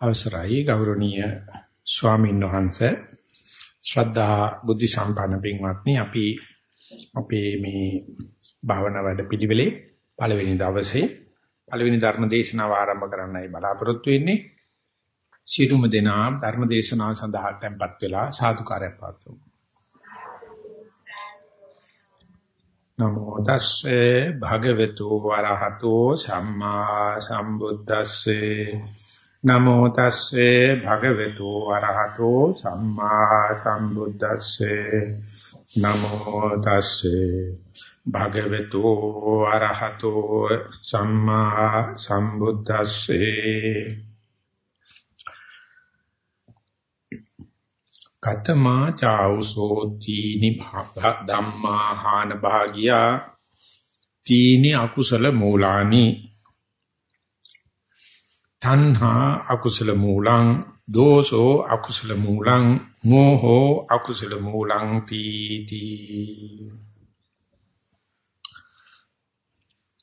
අවසරයි ගෞරවනීය ස්වාමීන් වහන්සේ. ශ්‍රද්ධා බුද්ධ සම්පන්න පින්වත්නි අපි අපේ මේ භාවනා වැඩ පිළිවෙලේ පළවෙනි දවසේ පළවෙනි ධර්ම දේශනාව ආරම්භ කරන්නයි බලාපොරොත්තු වෙන්නේ. සියලුම දෙනා ධර්ම දේශනාව සඳහා tempත් වෙලා සාදුකාරයක් පාත්තුමු නමෝ තස්සේ භගවතු වරහතෝ සම්මා සම්බුද්දස්සේ නමෝ තස්සේ භගවතු අරහතෝ සම්මා සම්බුද්දස්සේ. නමෝ තස්සේ භගවතු අරහතෝ සම්මා සම්බුද්දස්සේ. කතමා චෞසෝ තීනි භාග ධම්මා හාන භාගියා. තීනි අකුසල මූලානි. තණ්හා අකුසල මූලං දෝසෝ අකුසල මූලං මෝහෝ අකුසල මූලං තීති.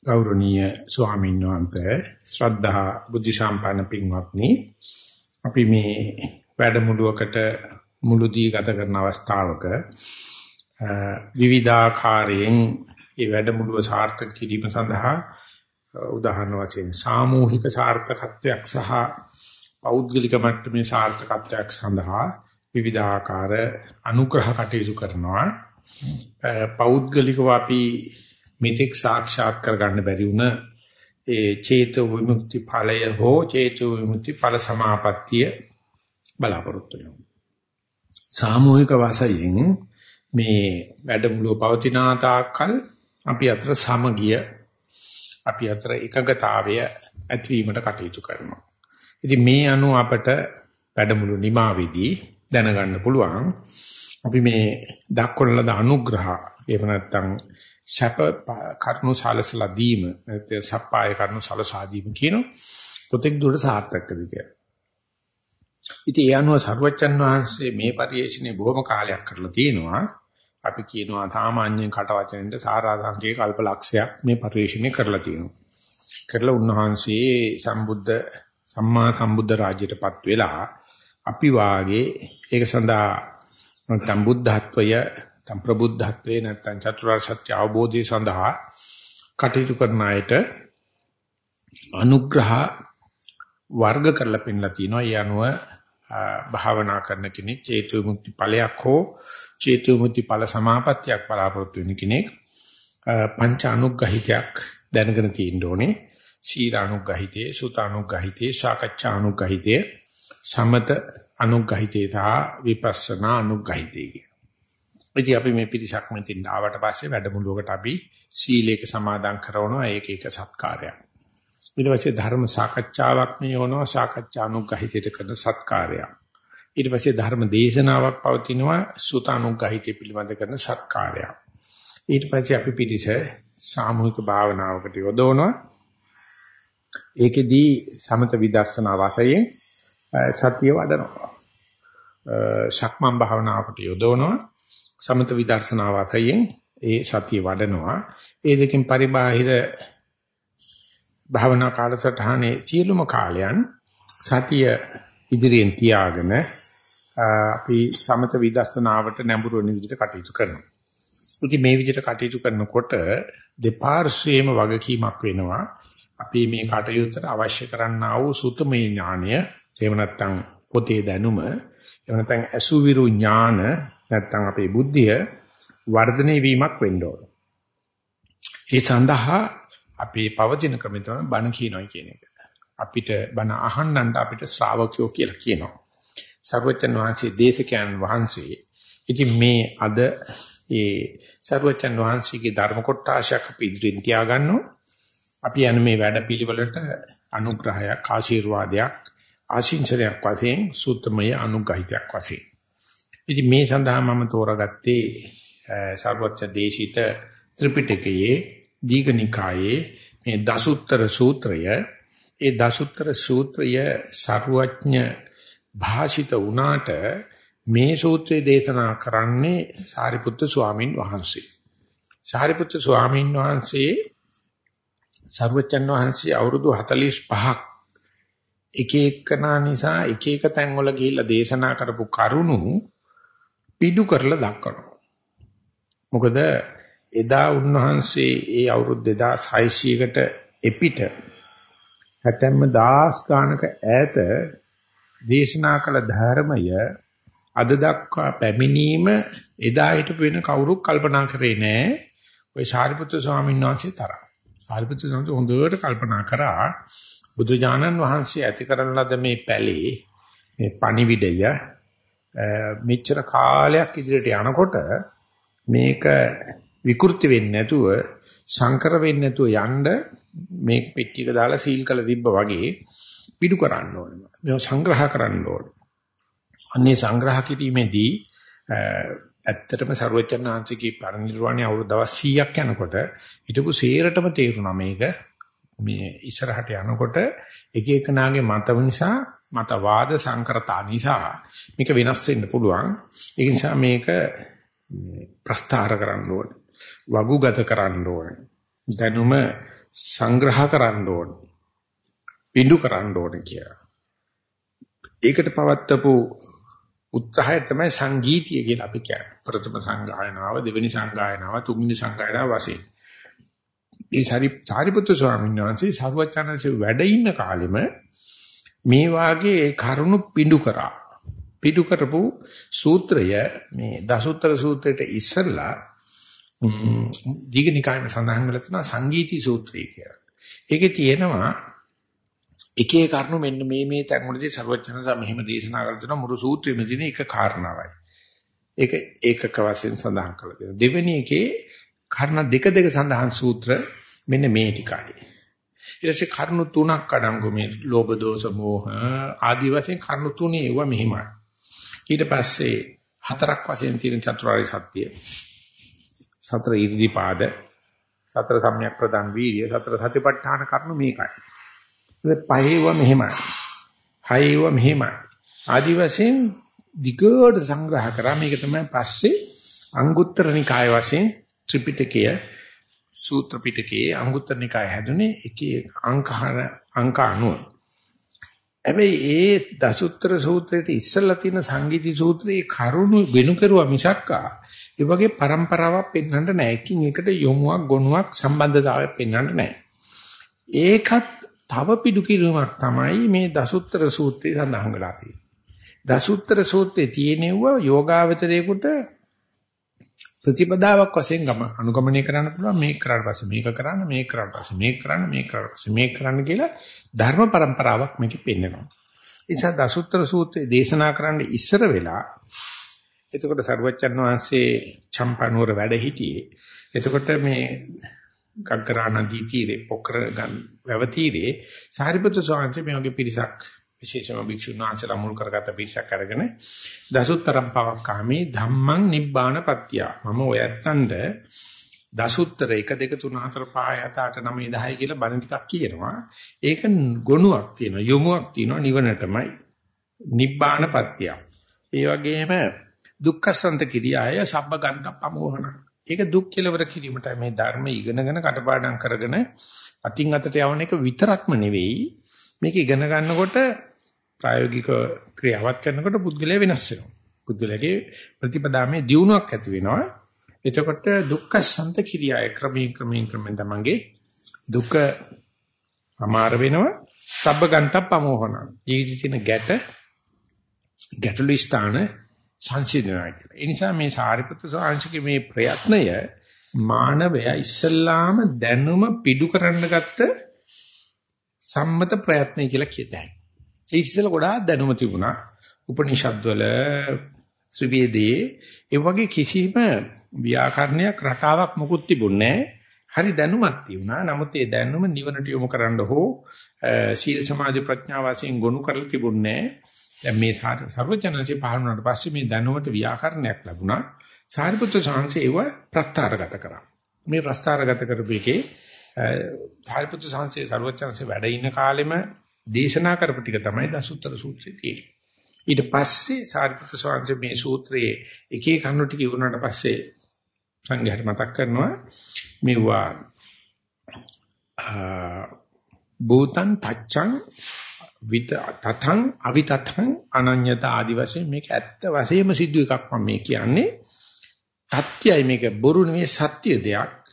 ගෞරවනීය ස්වාමීන් වහන්සේ ශ්‍රද්ධා බුද්ධ සම්පන්න පින්වත්නි අපි මේ වැඩමුළුවකට මුළුදී ගත කරන අවස්ථාවක විවිධාකාරයෙන් මේ වැඩමුළුව සාර්ථක කිරීම සඳහා උදාහරණ වශයෙන් සාමූහික සාර්ථකත්වයක් සහ පෞද්ගලික මට්ටමේ සාර්ථකත්වයක් සඳහා විවිධාකාර අනුග්‍රහ කටයුතු කරනවා. පෞද්ගලිකව අපි මෙතෙක් සාක්ෂාත් කරගන්න බැරි වුණ ඒ චේතෝ විමුක්ති ඵලය හෝ චේතෝ විමුක්ති ඵල සමාපත්තිය බලාපොරොත්තු වෙනවා. සාමූහික වශයෙන් මේ වැඩමුළුව පවතින තාක්කල් අපි අතර සමගිය අපි අතර එකගතාවය ඇතිවීමට කටයුතු කරනවා. ඉතින් මේ අනුව අපට වැඩමුළු නිමාවේදී දැනගන්න පුළුවන් අපි මේ දක්වන ලද අනුග්‍රහ එහෙම නැත්නම් සැප කරුණු සලසලා දීම නැත්නම් සප්පාය කරුණු සලසා දීම කියන කොතෙක් දුරට සාර්ථකද කියලා. ඉතින් ඒ අනුව සර්වචන් වහන්සේ මේ පරිශ්‍රණය බොහොම කාලයක් කරලා තියෙනවා. අපි කියනවා සාමාන්‍යයෙන් කට වචනෙන්ද සාරාංශකයේ කල්පලක්ෂයක් මේ පරිශ්‍රණය කරලා තියෙනවා. කරලා උන්වහන්සේ සම්බුද්ධ සම්මා සම්බුද්ධ රාජ්‍යයටපත් වෙලා අපි වාගේ ඒක සඳහා නැත්නම් බුද්ධත්වය නැත්නම් ප්‍රබුද්ධත්වේ නැත්නම් චතුරාර්ය සත්‍ය අවබෝධය සඳහා කටයුතු කරන අයට අනුග්‍රහ වර්ග කරලා පෙන්නලා තිනවා. ඒ අනුව භාවනා කරන කෙනෙක් චේතු මුක්ති ඵලයක් හෝ චේතු මුක්ති ඵල සමාපත්තියක් බලාපොරොත්තු වෙන කෙනෙක් පංච අනුග්‍රහිතයක් දැනගෙන තියෙන්න ඕනේ. සීලානුග්‍රහිතේ සුතානුග්‍රහිතේ සාකච්ඡානුග්‍රහිතේ සමත අනුග්‍රහිතේ තා විපස්සනා අනුග්‍රහිතේ ඉතින් අපි මේ පිරිසක් මෙතින් ආවට පස්සේ වැඩමුළුවකට අපි සීලේක සමාදන් කරනවා. ඒක එක සත්කාරයක්. ඊට පස්සේ ධර්ම සාකච්ඡාවක් මේ වුණා සාකච්ඡානුග්‍රහිතයට කරන සත්කාරයක්. ඊට පස්සේ ධර්ම දේශනාවක් පවතිනවා සුතානුග්‍රහිතය පිළිබඳ කරන සත්කාරයක්. ඊට පස්සේ අපි පිළිස සාමූහික භාවනාවකට යොදවනවා. ඒකෙදී සමත විදර්ශනා වාසයේ සතිය වඩනවා. ශක්මන් භාවනාවකට යොදවනවා. සමත විදර්ශනා වාසයෙන් ඒ සතිය වඩනවා. ඒ දෙකෙන් පරිබාහිර භාවනා කාලසටහනේ සියලුම කාලයන් සතිය ඉදිරියෙන් තියාගෙන අපි සමත විදර්ශනාවට නැඹුරු වෙන විදිහට කටයුතු කරනවා. ඉතින් මේ විදිහට කටයුතු කරනකොට දෙපාර්ශ්වයේම වගකීමක් වෙනවා. අපි මේ කටයුත්තට අවශ්‍ය කරන්නා වූ සුතමේ ඥානය, එහෙම නැත්නම් පොතේ දැනුම, එහෙම නැත්නම් අසුවිරු ඥාන, නැත්නම් අපේ බුද්ධිය වර්ධනය වීමක් වෙන්න ඕන. ඒ සඳහා අපේ පවතින ක්‍රමය තමයි බණ කියනවා කියන එක. අපිට බණ අහන්නන්ට අපිට ශ්‍රාවකයෝ කියලා කියනවා. සර්වචන් වහන්සේ දේශකයන් වහන්සේ. ඉතින් මේ අද ඒ සර්වචන් වහන්සේගේ ධර්ම කොටාශයක් අපි ඉදිරියෙන් තියාගන්නවා. අපි යන මේ වැඩ පිළිවෙලට අනුග්‍රහයක් ආශිර්වාදයක් ආශිංසනයක් වශයෙන් සූත්‍රමය අනුග්‍රහිතයක් වශයෙන්. ඉතින් මේ සඳහා මම තෝරාගත්තේ සර්වච්ඡ දේශිත ත්‍රිපිටකයේ දීඝනිකායේ මේ දසුත්තර සූත්‍රය ඒ දසුත්තර සූත්‍රය ਸਰුවඥ භාෂිත වුණාට මේ සූත්‍රය දේශනා කරන්නේ සාරිපුත්තු ස්වාමින් වහන්සේ. සාරිපුත්තු ස්වාමින් වහන්සේ සර්වචන් වහන්සේ අවුරුදු 45ක් එක එකනා නිසා එක එක තැන්වල ගිහිල්ලා දේශනා කරපු කරුණු පිටු කරලා දක්වනවා. මොකද එදා උන්වහන්සේ ඒ අවුරුදු 2600කට එපිට හැතැම්ම දහස් ගානක ඈත දේශනා කළ ධර්මය අද දක්වා පැමිණීම එදා හිටපු වෙන කවුරුත් කල්පනා කරේ නෑ. ওই සාරිපුත්‍ර ස්වාමීන් වහන්සේ තරම්. සාරිපුත්‍ර ස්වාමීන් හොඳට කල්පනා කරා බුදුජානන් වහන්සේ ඇති කරන ලද මේ පැලේ මේ පණිවිඩය මෙච්චර කාලයක් ඉදිරියට යනකොට මේක විකෘති වෙන්නේ නැතුව සංකර වෙන්නේ නැතුව යන්න මේ පෙට්ටියක දාලා සීල් කළ තිබ්බා වගේ පිටු කරන්න ඕනේ. මේව සංග්‍රහ කරන්න ඕනේ. අන්නේ සංග්‍රහ කිරීමේදී ඇත්තටම ਸਰවචන්නාංශිකේ පරිනිර්වාණය අවුරුදු දවස් 100ක් යනකොට හිටපු සේරටම තේරුණා මේක මේ ඉස්සරහට යනකොට එක එකනාගේ මත නිසා මතවාද සංකරතා නිසා මේක වෙනස් වෙන්න පුළුවන් ඒ නිසා මේක ප්‍රස්තාර කරන්න ඕනේ වගුගත කරන්න ඕනේ දැනුම සංග්‍රහ කරන්න ඕනේ පිඬු කරන්න ඕනේ කියලා ඒකට පවත්වපු උත්සාහය තමයි සංගීතිය කියලා අපි කියන්නේ. ප්‍රථම සංගායනාව, දෙවෙනි සංගායනාව, තුන්වෙනි සංගායනාව වශයෙන්. ඒ සරි සාරිපුත්‍ර ස්වාමීන් වහන්සේ සරුවචනන්සේ වැඩ ඉන්න කාලෙම මේ වාගේ කරුණු පිඬු කරා. පිඬු කරපු සූත්‍රය මේ දසුත්තර සූත්‍රයට ඉස්සරලා දීඝනිකායේ සඳහන් වෙලා තියෙනවා සංගීති සූත්‍රය කියලා. ඒකේ තියෙනවා එක එක කරුණු මෙන්න මේ මේ තැන් වලදී ਸਰවඥාන්ස මෙහෙම දේශනා කරලා තියෙනවා මුරු සූත්‍රෙම තියෙන එක කාරණාවයි. ඒක ඒකක වශයෙන් සඳහන් කරලා තියෙනවා. දෙවෙනි එකේ කර්ණ දෙක දෙක සඳහන් සූත්‍ර මෙන්න මේ ටිකයි. ඊට පස්සේ කරුණු තුනක් අඩංගු මේ ලෝභ දෝෂ මෝහ ආදී වශයෙන් කරුණු තුනේ ඒවා මෙහිමයි. ඊට පස්සේ හතරක් වශයෙන් තියෙන චතුරාර්ය සත්‍ය. සතර ඉර්ධිපාද සතර සම්‍යක් ප්‍රදාන් වීර්ය සතර සතිපට්ඨාන කරුණු මේකයි. පහේව මෙහෙමයි. හයේව මෙහෙමයි. ආදි වශයෙන් දිගට සංග්‍රහ කරා මේක තමයි පස්සේ අංගුත්තර නිකාය වශයෙන් ත්‍රිපිටකය සූත්‍ර පිටකයේ අංගුත්තර නිකාය හැදුනේ එකේ අංක අංක 90. හැබැයි ඒ දසුත්තර සූත්‍රයේ ඉස්සල්ලා තියෙන සංගීති සූත්‍රයේ කරුණු වෙනු කරුවා මිසක්කා ඒ වගේ પરම්පරාවක් පෙන්වන්න නැහැ. එකින් එකට යොමුවක් ගොනුවක් සම්බන්ධතාවයක් පෙන්වන්න නැහැ. ඒකත් තව පිටු කිරීමක් තමයි මේ දසුත්තර සූත්‍රයේ සඳහන් වෙලා තියෙන්නේ. දසුත්තර සූත්‍රයේ තියෙනව යෝගාවචරයේකට ප්‍රතිපදාවක් වශයෙන් ගම අනුගමනය කරන්න පුළුවන් මේක කරාට පස්සේ මේක කරන්න මේක කරාට පස්සේ මේක කරන්න මේක කරාට පස්සේ මේක කරන්න කියලා ධර්ම પરම්පරාවක් මේකෙ පෙන්නනවා. ඒ නිසා දසුත්තර සූත්‍රයේ දේශනා කරන්න ඉස්සර වෙලා එතකොට සර්වචන් වහන්සේ චම්පනුවර වැඩ හිටියේ. එතකොට මේ ගග්ගරා නදී තීරේ පොකර ගන් වැව තීරේ සාරිපුත්‍ර ස්වාමීන් වහන්සේ මේ වගේ පිරිසක් විශේෂම භික්ෂුන් වහන්සේලා මුල් කරගත පිරිසක් අරගෙන දසුත්තරම් පවක්කාමේ. ධම්මං නිබ්බාන පත්‍ය. මම ඔය ඇත්තන්ට දසුත්තර 1 2 3 4 5 7 8 9 10 කියලා බණ ටිකක් කියනවා. ඒක ගොනුවක් තියෙනවා යොමුවක් තියෙනවා නිවනටමයි. නිබ්බාන පත්‍ය. ඒ වගේම දුක්ඛසන්ත කිරියාය සබ්බගන්ත පමෝහන ඒක දුක් කෙලවර කිරීමට මේ ධර්ම ඉගෙනගෙන කටපාඩම් කරගෙන අතින් අතට යවන එක විතරක්ම නෙවෙයි. මේක ඉගෙන ගන්නකොට ප්‍රායෝගික ක්‍රියාවත් කරනකොට පුද්ගලයා වෙනස් වෙනවා. පුද්ගලයාගේ ප්‍රතිපදාමේ දියුණුවක් ඇති වෙනවා. එතකොට දුක්ඛ සන්ත කිරියාය ක්‍රමයෙන් ක්‍රමයෙන් ක්‍රමෙන් තමන්ගේ දුක අමාර වෙනවා. සබ්බගන්ත පමෝහන. ජීවිතේ ගැට ගැටළු ස්ථාන සංසිඳනවා කියලා. ඒ නිසා මේ සාරිපුත්‍ර සාංශිකේ මේ ප්‍රයත්නය මානවයා ඉස්සල්ලාම දැනුම පිඩු කරන්න ගත්ත සම්මත ප්‍රයත්නය කියලා කියතයි. ඒ ඉස්සෙල්ලා ගොඩාක් දැනුම තිබුණා. උපනිෂද්වල ත්‍රිවේදයේ ඒ වගේ කිසිම ව්‍යාකරණයක් රටාවක් මොකුත් තිබුණේ හරි දැනුමක් තිබුණා. නමුත් ඒ දැනුම නිවනට යොමු කරන්න හෝ සීල සමාධි ප්‍රඥා වශයෙන් ගොනු කරලා තිබුණේ දැන් මේ සර්වඥාන්සේ පහළ වුණාට පස්සේ මේ දැනුමට ව්‍යාකරණයක් ලැබුණා. සාරිපුත්‍ර සාංශේ ඒව ප්‍රස්තාරගත කරා. මේ ප්‍රස්තාරගත කරපු එකේ සාරිපුත්‍ර සාංශේ සර්වඥාන්සේ වැඩ ඉන්න කාලෙම දේශනා කරපු ටික තමයි දසුත්තර සූත්‍රයේ තියෙන්නේ. ඊට පස්සේ සාරිපුත්‍ර සාංශේ මේ සූත්‍රයේ එක එක කරුණු ටික ඉවරනට පස්සේ සංඝයාට මතක් කරනවා. මෙවුවා භූතං තච්ඡං විත තතං අවිතතං අනඤ්‍යත ආදි වශයෙන් මේක ඇත්ත වශයෙන්ම සිද්ධ එකක් මම මේ කියන්නේ. තත්‍යයි මේක. බොරු නෙවෙයි සත්‍ය දෙයක්.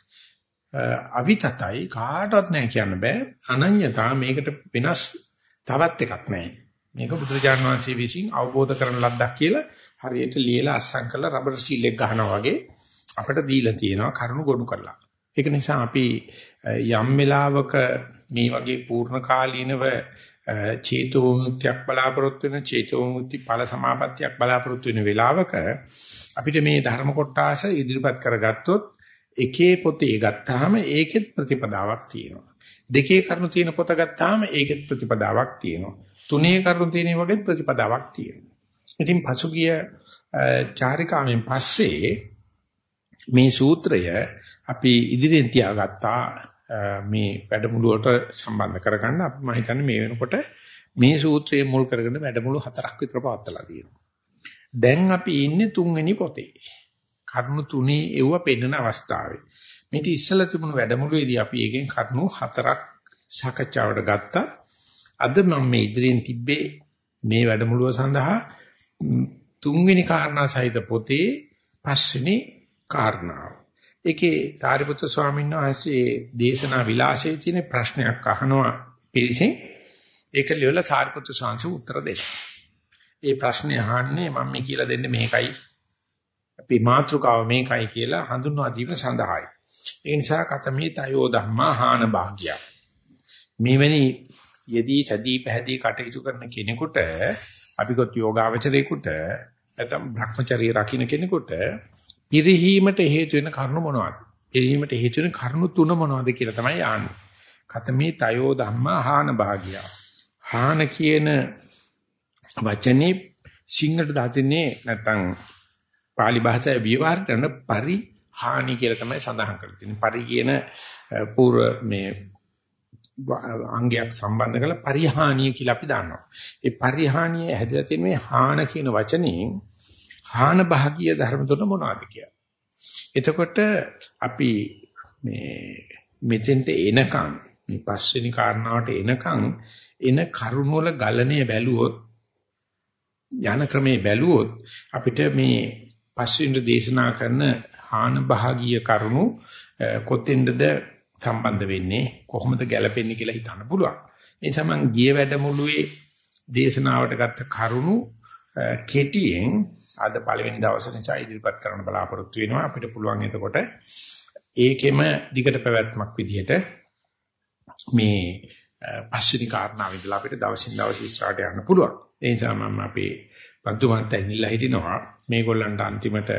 අවිතතයි. කාටවත් නැහැ කියන්න බෑ. අනඤ්‍යතා මේකට වෙනස් තවත් එකක් නැහැ. මේක බුදුරජාන් වහන්සේ විසින් අවබෝධ කරන ලද්දක් කියලා හරියට ලියලා අස්සම් කරලා රබර් සීල් එක ගහනවා වගේ අපිට දීලා තියෙනවා කරුණු ගොනු කරලා. ඒක නිසා අපි යම් වෙලාවක මේ වගේ පූර්ණ කාලීනව චේතෝමුක්තියක් බලාපොරොත්තු වෙන චේතෝමුක්ති ඵල සමාපත්තියක් බලාපොරොත්තු වෙන වෙලාවක අපිට මේ ධර්ම කොටාස ඉදිරිපත් කරගත්තොත් එකේ පොතේ ගත්තාම ඒකෙත් ප්‍රතිපදාවක් තියෙනවා. දෙකේ කරුණු තියෙන පොත ගත්තාම ඒකෙත් ප්‍රතිපදාවක් තියෙනවා. තුනේ කරුණු තියෙන වගේ ප්‍රතිපදාවක් තියෙනවා. ඉතින් පසුගිය චාරිකාවෙන් පස්සේ මේ සූත්‍රය අපි ඉදිරියෙන් තියාගත්තා මේ වැඩමුළුවට සම්බන්ධ කරගන්න අපි මම හිතන්නේ මේ වෙනකොට මේ සූත්‍රයේ මුල් කරගෙන වැඩමුළු හතරක් විතර පවත්ලා තියෙනවා. දැන් අපි ඉන්නේ තුන්වෙනි පොතේ. කරුණු තුනේ එව්ව පෙන්වන අවස්ථාවේ. මේක ඉස්සලා තිබුණු වැඩමුළුවේදී අපි එකෙන් කරුණු හතරක් සාකච්ඡාවට ගත්තා. අද මම මේ ඉදිරියෙන් තිබ්බේ මේ වැඩමුළුව සඳහා තුන්වෙනි කාරණා සහිත පොතේ පස්වෙනි කාරණාව. ඒකේ සාරිපුත්‍ර ස්වාමීන් වහන්සේ දේශනා විලාසයේ තියෙන ප්‍රශ්නයක් අහනවා පිළිසින් ඒක ලියලා සාරිපුත්‍ර ස්වාමීන් උත්තර දෙනවා. ඒ ප්‍රශ්නේ අහන්නේ මම මේ කියලා දෙන්නේ මේකයි අපි මාත්‍රකාව මේකයි කියලා හඳුන්වා දීම සඳහායි. ඒ නිසා කතමේ තයෝ ධම්මා හාන භාග්‍ය. මේවැනි යදී සදී පැහැදී කටයුතු කරන කෙනෙකුට අපිකොත් යෝගාවචරේකට නැත්නම් භ්‍රමචර්ය රකින්න කෙනෙකුට පිරිහීමට හේතු වෙන කරුණු මොනවද? පිරිහීමට හේතු වෙන කරුණු තුන මොනවද කියලා තමයි ආන්නේ. කතමේ තයෝ ධම්මා හාන භාග්‍ය. හාන කියන වචනේ සිංහලට දාතින්නේ නැත්නම් pāli භාෂාවේ විවහාර කරන පරිහානි කියලා තමයි සඳහන් කරලා තියෙන්නේ. පරි කියන පූර්ව මේ අංගයක් සම්බන්ධ කරලා පරිහානිය කියලා අපි දන්නවා. ඒ පරිහානිය හැදලා තියෙන මේ හාන කියන වචනේ හාන භාගීය ධර්ම තුන මොනවද කියලා. එතකොට අපි මේ මෙතෙන්ට එනකම් මේ පස්වෙනි කාරණාවට එනකම් එන කරුණවල ගලණය බැලුවොත් යන ක්‍රමේ බැලුවොත් අපිට මේ පස්වෙනි දේශනා කරන හාන භාගීය කරුණු කොතෙන්ද සම්බන්ධ වෙන්නේ කොහොමද ගැලපෙන්නේ කියලා හිතන්න පුළුවන්. ඒ නිසා මම ගිය වැඩමුළුවේ දේශනාවට ගත්ත කරුණු කෙටියෙන් අද පළවෙනි දවසේ නිසා ඉදිරිපත් කරන්න බලාපොරොත්තු වෙනවා. අපිට පුළුවන් එතකොට ඒකෙම දිගට පැවැත්මක් විදිහට මේ පස්වෙනි කාරණාව ඉදලා අපිට දවසින් දවස ඉස්සරහට යන්න පුළුවන්. ඒ නිසා මම අපේ බන්දුමන්තයන් ඉල්ලා හිටිනවා. මේගොල්ලන්ට අන්තිමට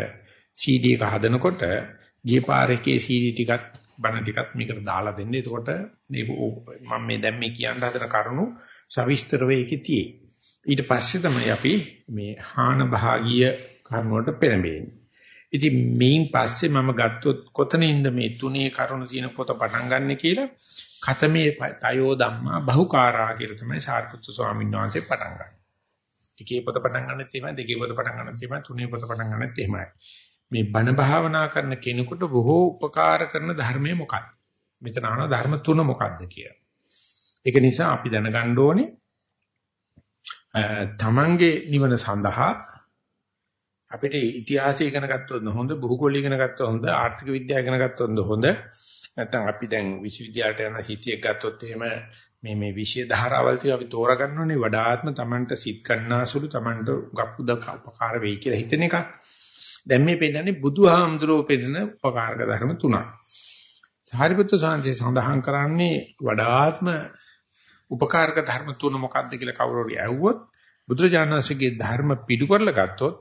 CD එක හදනකොට ගිය පාරේ CD ටිකත් බණ ටිකත් මේකට දාලා දෙන්න. එතකොට මේ මම මේ දැන් මේ කියන්න හදන කරුණු සවිස්තරව ඒකේ තියෙයි. ඊට පස්සේ තමයි අපි මේ හාන භාගීය කර්ම වලට පෙළඹෙන්නේ. ඉතින් මේන් පස්සේ මම ගත්තොත් කොතනින්ද මේ තුනේ කරුණු තියෙන පොත පටන් ගන්න කියලා කතමේ තයෝ ධම්මා බහුකාරා කියලා තමයි සාරිපුත්තු ස්වාමීන් වහන්සේ පටන් ගන්නේ. එකේ පොත පටන් ගන්නෙත් එහෙමයි දෙකේ පොත පටන් ගන්නෙත් එහෙමයි තුනේ පොත පටන් ගන්නෙත් එහෙමයි. මේ බණ භාවනා කරන කෙනෙකුට බොහෝ උපකාර කරන ධර්මයේ මොකක්ද? මෙතන අහන ධර්ම තුන මොකක්ද කියලා. ඒක නිසා අපි දැනගන්න ඕනේ තමන්ගේ නිවන සඳහා අපිට ඉතිහාසය ඉගෙන ගත්තොත් හොඳ භූගෝල ඉගෙන ගත්තොත් හොඳ ආර්ථික විද්‍යාව ඉගෙන ගත්තොත් හොඳ නැත්නම් අපි දැන් විශ්වවිද්‍යාලයට යන සිටියක් ගත්තොත් එහෙම මේ මේ විෂය ධාරාවල් තියෙන අපි තෝරගන්න ඕනේ වඩාත්ම Tamanට සිත් කන්නාසුළු Tamanට ගප්පුද උපකාර වෙයි කියලා හිතන එක. දැන් මේ පෙන්නන්නේ බුදුහාමුදුරුවෝ පෙන්නන උපකාරක ධර්ම තුනක්. සාරිපුත්‍ර සාංශේ සඳහන් කරන්නේ වඩාත්ම උපකාරක ධර්ම තුන මොකක්ද කියලා කවුරු හරි ඇහුවොත් බුදුරජාණන්සේගේ ධර්ම පිටු කරලා ගත්තොත්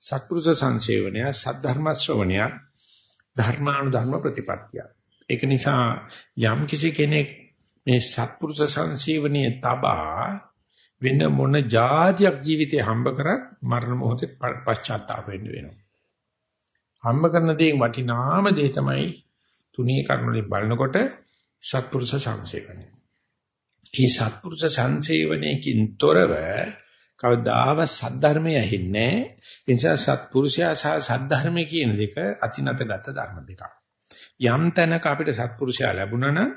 සත්පුරුෂ සංසේවනය සද්ධර්ම ශ්‍රවණය ධර්මානු ධර්ම ප්‍රතිපත්තිය. ඒක නිසා යම් කිසි කෙනෙක් මේ සත්පුරුෂ සංසේවනයේ තබා වෙන මොන જાතියක් ජීවිතේ හම්බ කරත් මරණ මොහොතේ පශ්චාත්තාප වෙන්න වෙනවා. හම්බ කරන දේ වටිනාම දේ තමයි තුනී කර්මවලින් බලනකොට සත්පුරුෂ සංසේවනය. මේ සත්පුරුෂ සංසේවනයකින් තොරව කවදාව සද්ධර්මය ඇහින්නේ ඒ නිසා සත්පුරුෂයා සහ සද්ධර්මය කියන දෙක අතිනතගත ධර්ම දෙකක්. යම් තැනක අපිට සත්පුරුෂයා ලැබුණා නම්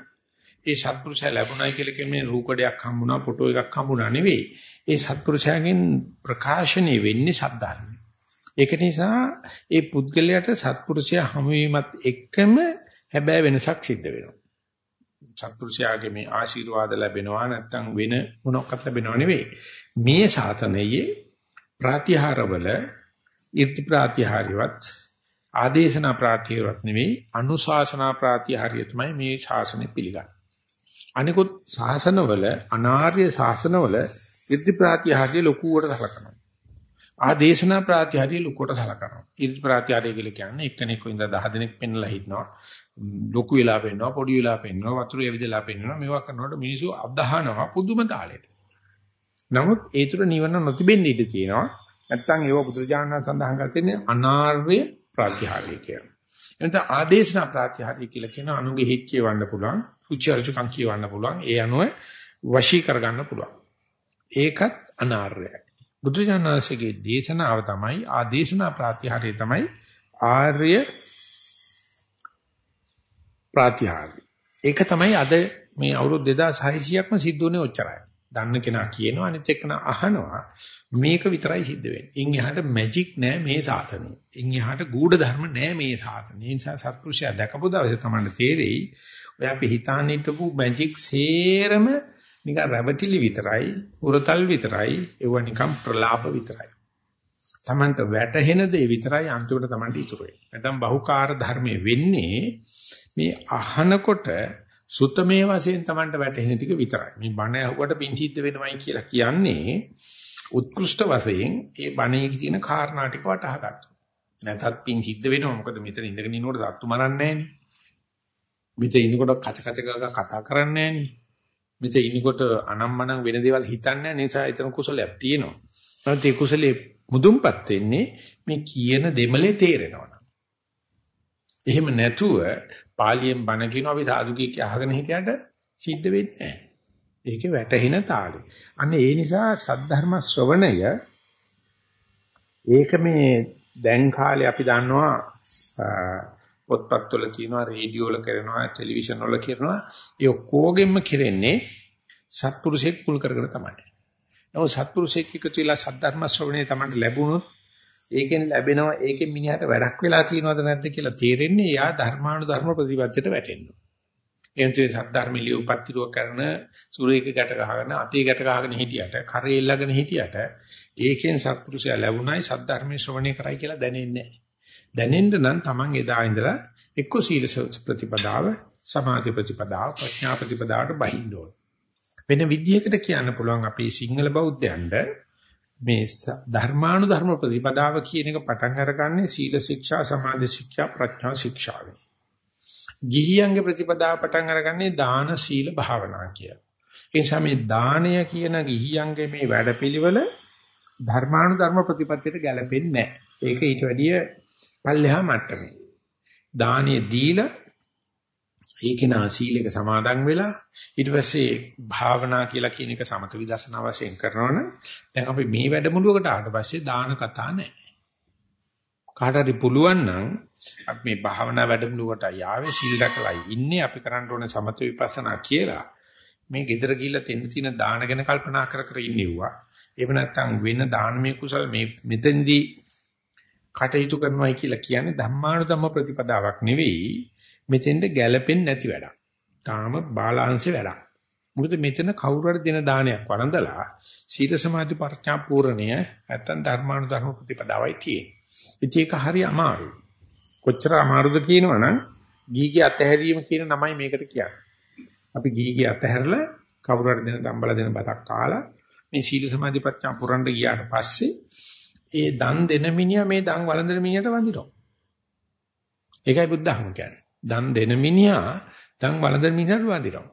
ඒ සත්පුරුෂයා ලැබුණයි කියලා කියන්නේ රූකඩයක් හම්බුණා, ෆොටෝ එකක් හම්බුණා නෙවෙයි. ඒ සත්පුරුෂයාගෙන් ප්‍රකාශනය වෙන්නේ සද්ධර්ම. ඒක නිසා ඒ පුද්ගලයාට සත්පුරුෂයා හමු වීමත් එක්කම හැබැයි වෙනසක් සිද්ධ වෙනවා. සත්පුරුෂයාගේ මේ ආශිර්වාද ලැබෙනවා නැත්නම් වෙන මොනක්වත් ලැබෙනව නෙවෙයි. මේ සාතනයේ ප්‍රාතිහාරවල ඉර්ති ප්‍රාතිහාරියවත් ආදේශනා ප්‍රාතිහාරියවත් නෙවෙයි අනුශාසනා ප්‍රාතිහාරිය තමයි මේ ශාසනය පිළිගන්නේ. අනිකුත් ශාසනවල අනාර්ය ශාසනවල ඉර්ති ප්‍රාතිහාරිය ලොකුවට සලකනවා. ආදේශනා ප්‍රාතිහාරිය ලොකුවට සලකනවා. ඉර්ති ප්‍රාතිහාරිය කියලා කියන්නේ එක්කෙනෙක් ඉඳලා 10 දෙනෙක් පෙන්ලා හිටනවා. ලොකු වෙලා පෙන්නවා පොඩි වෙලා පෙන්නවා වතුර එවිදලා පෙන්නවා මේවා කරනකොට මිනිස්සු අදහනවා පුදුම තාලෙට. නමුත් ඒ තුර නිවන නොතිබෙන්න ඉඩ තියෙනවා. නැත්තම් ඒව බුදුරජාණන් සඳහන් කර තියෙන්නේ අනාර්ය ප්‍රත්‍යහාරය කියලා. එතන ආදේශනා ප්‍රත්‍යහාරය කියලා කියන අනුගේ හිත් කියවන්න පුළුවන්, රුචි අරුචිකම් කියවන්න පුළුවන්, ඒ අනුව වශී කරගන්න පුළුවන්. ඒකත් අනාර්යයි. බුදුරජාණන්සේගේ දේශනාව තමයි ආදේශනා ප්‍රත්‍යහාරය තමයි ආර්ය ප්‍රත්‍යහාරය. ඒක තමයි අද මේ අවුරුදු 2600ක්ම සිද්ධ වුණේ ඔච්චරයි. දන්න කෙනා කියනවා අනිත් එක්කන අහනවා මේක විතරයි සිද්ධ වෙන්නේ. ඉන් එහාට මැජික් නෑ මේ සාතනෙ. ඉන් එහාට ගූඪ ධර්ම නෑ මේ සාතනෙ. ඒ නිසා සත්පුරුෂයා දැකපු දවසේ තමයි තේරෙයි. ඔය අපි හිතාන හිටපු මැජික් සේරම නිකන් රැවටිලි විතරයි, උරතල් විතරයි, ඒව නිකන් ප්‍රලාප විතරයි. Tamanට වැටහෙන දේ විතරයි අන්තිමට Tamanට ඉතුරු වෙන්නේ. නැත්නම් බහුකාර්ය ධර්මයේ වෙන්නේ මේ අහනකොට සුතමේ වශයෙන් Tamanට වැටහෙන ටික විතරයි. මේ බණ ඇහුවට පිං සිද්ධ වෙනවයි කියලා කියන්නේ උත්කෘෂ්ඨ වශයෙන් ඒ බණේ තියෙන කාරණා ටික වටහා ගන්න. නැතත් පිං සිද්ධ වෙනවා. මොකද මෙතන ඉඳගෙන ඉන්නකොට සත්තු මරන්නේ නැහනේ. මෙතන ඉන්නකොට කච කච කතා කරන්නේ නැහනේ. මෙතන ඉන්නකොට අනම්මනම් වෙන දේවල් හිතන්නේ නිසා එතන කුසලයක් තියෙනවා. නමුත් ඒ කුසලයේ මුදුන්පත් වෙන්නේ මේ කියන දෙමලේ තේරෙනවා. එහෙම නැතුව පාලියෙන් බණ කියන අපි සාදු කීක අහගෙන හිටියට සිද්ධ වෙන්නේ නැහැ. ඒකේ වැටහෙන තාලේ. අන්න ඒ නිසා සද්ධර්ම ශ්‍රවණය ඒක මේ දැන් කාලේ අපි දන්නවා පොත්පත් වල කියනවා රේඩියෝ වල කරනවා ටෙලිවිෂන් වල කරනවා ඒ ඔක්කොගෙම කෙරෙන්නේ සත්පුරුෂයෙක් පුල් කරගෙන තමයි. නමුත් සත්පුරුෂයෙක් එකතු වෙලා සද්ධර්ම ශ්‍රවණය තමයි ලැබුණොත් ඒකෙන් ලැබෙනවා ඒකෙන් මිනිහට වැඩක් වෙලා තියෙනවද නැද්ද කියලා තේරෙන්නේ එයා ධර්මානු ධර්ම ප්‍රතිපත්තියට වැටෙනවා. එන්ටේ සද්ධර්ම ලියුපත්තිරුව කරන සූර්යයක ගැට ගහගෙන අතේ ගැට ගහගෙන හිටියට කරේ ඊළඟන හිටියට ඒකෙන් සත්පුරුෂයා ලැබුණයි සද්ධර්මයේ ශ්‍රවණය කරයි කියලා දැනෙන්නේ නැහැ. දැනෙන්න නම් Taman එදා ඉඳලා එක්ක සීල ප්‍රතිපදාව සමාධි ප්‍රතිපදාව ප්‍රඥා ප්‍රතිපදාවට බහින්න ඕන. වෙන විදිහකට කියන්න පුළුවන් අපේ සිංහල බෞද්ධයන්ට මේ ධර්මානු ධර්ම ප්‍රතිපදාව කියන එක පටන් අරගන්නේ සීල ශික්ෂා සමාධි ශික්ෂා ප්‍රඥා ශික්ෂාවෙන්. ගිහියන්ගේ ප්‍රතිපදාව පටන් අරගන්නේ දාන සීල භාවනා කිය. ඒ නිසා මේ දානය කියන ගිහියන්ගේ මේ වැඩපිළිවෙල ධර්මානු ධර්ම ප්‍රතිපත්තියට ගැලපෙන්නේ නැහැ. ඒක ඊට වැඩිය පල්ලෙහා මට්ටමේ. දානිය දීලා ඒකේනා සීලයක සමාදන් වෙලා ඊට පස්සේ භාවනා කියලා කියන එක සමත විදර්ශනා වශයෙන් කරනවනම් දැන් අපි මේ වැඩමුළුවකට ආවට පස්සේ දාන කතා නැහැ. කාට හරි පුළුවන් නම් අපි මේ භාවනා වැඩමුළුවට යාවේ සීල් රැකලා ඉන්නේ අපි කරන්න ඕනේ සමත විපස්සනා කියලා මේ gedara ගිහිල්ලා තෙන්න තියෙන දාන ගැන කල්පනා කර කර ඉන්නේවා. එහෙම නැත්නම් වෙන දානමය කුසල මේ මෙතෙන්දී කටයුතු කරනවායි කියලා කියන්නේ ධම්මානුධම්ම ප්‍රතිපදාවක් නෙවෙයි මෙතෙන්ද ගැළපෙන්නේ නැති වැඩක්. තාම බාලාංශේ වැඩක්. මොකද මෙතන කවුරු හරි දෙන දානයක් වළඳලා සීල සමාධි ප්‍රඥා පූර්ණය නැත්තම් ධර්මානුධර්ම ප්‍රතිපදාවයි තියෙන්නේ. ඒක හරි අමාරුයි. කොච්චර අමාරුද කියනවනම් ගීගේ අතහැරීම කියන නමයි මේකට කියන්නේ. අපි ගීගේ අතහැරලා කවුරු හරි දෙන දම්බල දෙන බතක් කාලා මේ සීල සමාධි ප්‍රඥා පුරන්න ගියාට පස්සේ ඒ දන් දෙන මිනිහා මේ දන් වළඳන මිනිහට වඳිනවා. ඒකයි බුද්ධ ධර්ම කියන්නේ. දන් දෙන මිනිහා දන් වළඳන මිනිහට වඳිනවා.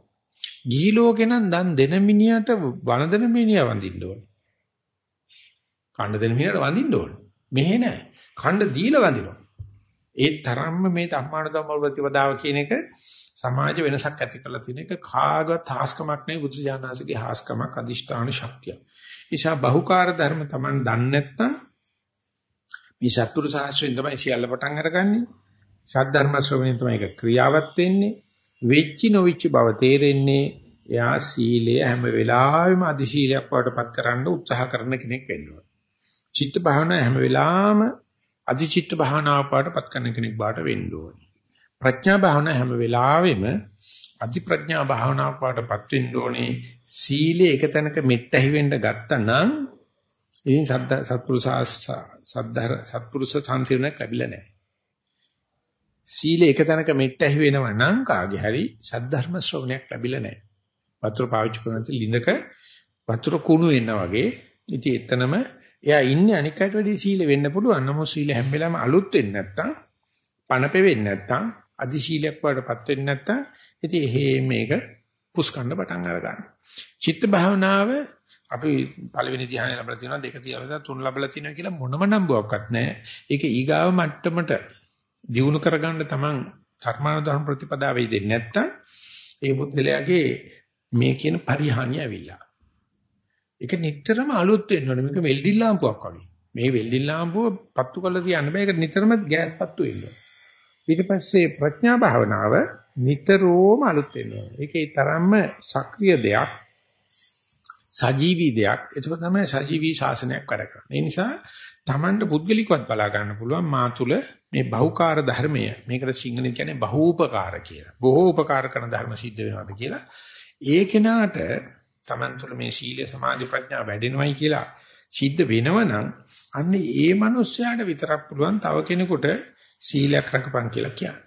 ගිහි ලෝකේ නම් දන් දෙන මිනිහට වළඳන මිනිහා වඳින්න ඕනේ. කණ්ඩ දෙන මිනිහට වඳින්න ඕනේ. මෙහෙ නෑ. කණ්ඩ දීලා වඳිනවා. ඒ තරම්ම මේ ධම්මාන ධම්ම ප්‍රතිපදාව කියන එක සමාජ වෙනසක් ඇති කරලා තියෙන එක කාගවත් හාස්කමක් නෙවෙයි බුදු දානසගේ හාස්කමක් අදිෂ්ඨාන ශක්තිය. නිසා බහුකාර්ය ධර්ම Taman දන්නේ නැත්නම් මේ සත්පුරු සාස්ත්‍රයෙන් තමයි සියල්ල පටන් අරගන්නේ. සද්ධර්ම ශ්‍රවණය තමයි ඒක ක්‍රියාවත් වෙන්නේ. වෙච්චි නොවිච්ච බව තේරෙන්නේ එයා සීලය හැම වෙලාවෙම අදි සීලයක් වඩපත් කරන්න උත්සාහ කරන කෙනෙක් වෙන්න ඕන. චිත්ත භාවනාව හැම වෙලාවෙම අදි චිත්ත භාවනාවක් වඩපත් කරන කෙනෙක් බාට වෙන්න ඕනේ. ප්‍රඥා භාවනාව හැම වෙලාවෙම අධි ප්‍රඥා භාවනාවක් වඩපත් වෙන්න ඕනේ. සීලේ එක තැනක මෙට්ටහි වෙන්න ගත්තා නම් ඉතින් සද්ද සත්පුරුෂ සද්ධර සත්පුරුෂ සංසිරණයක් ලැබිලා නැහැ. සීලේ එක තැනක මෙට්ටහි වෙනවා නම් කාගේ හරි සද්ධර්ම ශ්‍රවණයක් ලැබිලා නැහැ. වතුර පාවිච්චි කරන ති ලිඳක වතුර කුණු වෙනා වගේ ඉතින් එතනම එයා ඉන්නේ අනික් අයට වැඩි සීල වෙන්න පුළුවන්. නමුත් සීල හැම වෙලාවෙම අලුත් වෙන්නේ නැත්තම් පණපෙ වෙන්නේ නැත්තම් අදි සීලයක් වඩපත් වෙන්නේ නැත්තම් ඉතින් එහෙ මේක පුස්කන්න පටන් අර ගන්නවා. චිත්ත භාවනාව අපි පළවෙනි ධ්‍යානෙ ලැබලා තියෙනවා දෙක තියලා තුන ලැබලා තියෙනවා කියලා මොනම නම්බුවක්වත් නැහැ. ඒක ඊගාව මට්ටමට දියුණු කරගන්න තමන් ධර්මානුධර්ම ප්‍රතිපදාවේ දෙන්නේ නැත්තම් ඒ බුද්ධලයාගේ මේ කියන පරිහානිය ඇවිල්ලා. ඒක නිතරම අලුත් වෙන්න ඕනේ. මේක වෙල්ඩින් ලාම්පුවක් වගේ. මේ වෙල්ඩින් ලාම්පුව පත්තු කරලා තියන්න බෑ. ඒක නිතරම ගෑස් පත්තු වෙන්න. ඊට පස්සේ ප්‍රඥා භාවනාව නිතරම අලුත් වෙන්න ඕනේ. ඒකේ තරම්ම සක්‍රීය දෙයක් සජීවී දෙයක්. ඒක තමයි සජීවී ශාසනයක් වැඩ කරන්නේ. ඒ නිසා Tamanට පුද්ගලිකවත් බලා ගන්න පුළුවන් මා තුල මේ බහුකාර ධර්මය මේකට සිංහලෙන් කියන්නේ බහූපකාර කියලා. බොහෝ උපකාර කරන ධර්ම සිද්ධ වෙනවාද කියලා. ඒ කෙනාට Taman තුල මේ සීල සමාධි ප්‍රඥා වැඩෙනවයි කියලා සිද්ධ වෙනවනම් අන්න ඒ මනුස්සයාට විතරක් පුළුවන් තව කෙනෙකුට සීලයක් රැකපන් කියලා කියන්නේ.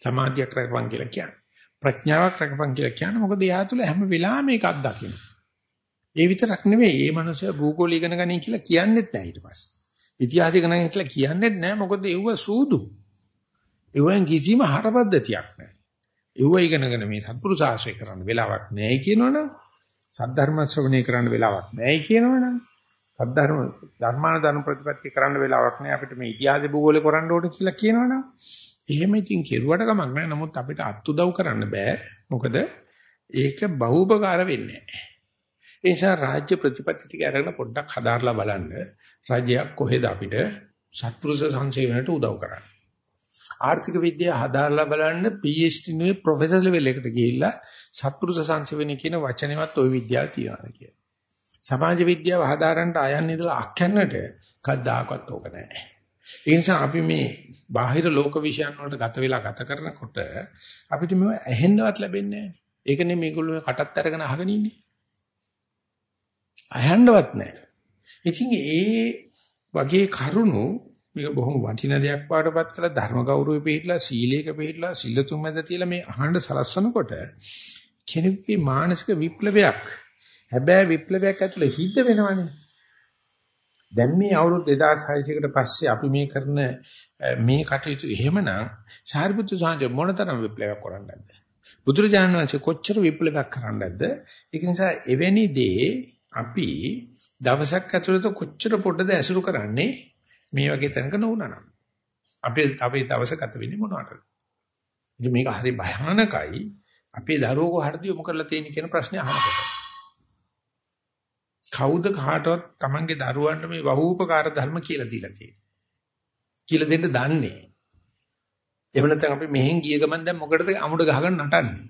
සමාධියක් රැකපන් කියලා කියන්නේ. ප්‍රඥාවක් රැකපන් කියලා කියන්නේ මොකද එයා තුල හැම වෙලාවෙම මේක අත්දකින්න. ඒ විතරක් නෙවෙයි මේ මනුස්සයා භූගෝල ඉගෙන ගන්න කියලා කියන්නෙත් නැහැ ඊට පස්සේ. ඉතිහාසය ඉගෙන ගන්න කියලා කියන්නෙත් නැහැ මොකද ඒව සූදු. ඒවෙන් කිසිම හරපද්ධතියක් නැහැ. ඒව ඉගෙනගෙන මේ සත්පුරුෂ ආශ්‍රය කරන්න වෙලාවක් නැහැ කියනවනම් සද්ධර්ම ශ්‍රවණය කරන්න වෙලාවක් නැහැ කියනවනම් සද්ධර්ම ධර්මාන ධර්ම ප්‍රතිපත්ති කරන්න වෙලාවක් නැහැ අපිට මේ ඉතිහාස භූගෝලේ කරන්න ඕනේ කියලා කියනවනම් එහෙම ඉතින් කෙරුවට කමක් නැහැ නමුත් අපිට අත් උදව් කරන්න බෑ මොකද ඒක බහූපකාර වෙන්නේ නැහැ ඒ නිසා රාජ්‍ය ප්‍රතිපත්ති ටික අරගෙන පොඩ්ඩක් හදාarලා බලන්න රාජ්‍යයක් කොහෙද අපිට සත්පුරුෂ සංසේවනට උදව් කරන්නේ ආර්ථික විද්‍යාව හදාarලා බලන්න PhD නුවේ ප්‍රොෆෙසර් ලෙවල් එකට ගිහිල්ලා සත්පුරුෂ සංසේවනය කියන වචනේවත් ওই විද්‍යාව තියනවා කියලා. සමාජ විද්‍යාව හදාරන්න අයන් ඉඳලා අක්කන්නට කද්දාකවත් ඕක නැහැ. ඒ නිසා අපි මේ බාහිර ලෝක විශ්යන් වලට ගත වෙලා ගත කරනකොට අපිට මේව ඇහෙන්නවත් ලැබෙන්නේ නැහැ. ඒකනේ මේගොල්ලෝ කටත් අරගෙන අහගෙන ඉන්නේ. අහන්නවත් නැහැ. ඉතින් ඒ වගේ කරුණු මේක බොහොම වටින දෙයක් වඩපත් කළ. ධර්ම ගෞරවය පිළිලා සීලයක පිළිලා සිල් තුන් මැද තියලා මේ අහන්න සලස්සනකොට කෙනෙකුගේ මානසික විප්ලවයක් හැබැයි විප්ලවයක් ඇතුළේ හිට වෙනවනේ. දැන් මේ අවුරුදු 2600කට පස්සේ අපි මේ කරන මේ කටයුතු එහෙමනම් සාරිපුත්තු සාන්තේ මොනතරම් විප්ලවයක් කරන්නද? බුදුරජාණන් වහන්සේ කොච්චර විප්ලවයක් කරන්නද? ඒක නිසා එවැනි දේ අපි දවසක් ඇතුළත කොච්චර පොඩද ඇසුරු කරන්නේ මේ වගේ තැනක නොවුනනම් අපේ අපේ දවස ගත වෙන්නේ මොනවටද? ඉතින් මේක හරි භයානකයි. අපේ දරුවෝ කොහටද යොමු කරලා තියෙන්නේ කියන ප්‍රශ්නේ අහනකොට. කවුද කාටවත් Tamange දරුවන්ට මේ වහූපකාර ධර්ම කියලා දීලා තියෙන්නේ? කියලා දෙන්න දන්නේ. එහෙම නැත්නම් අපි මෙහෙන් ගිය ගමන් දැන් මොකටද අමුඩ ගහගෙන නටන්නේ?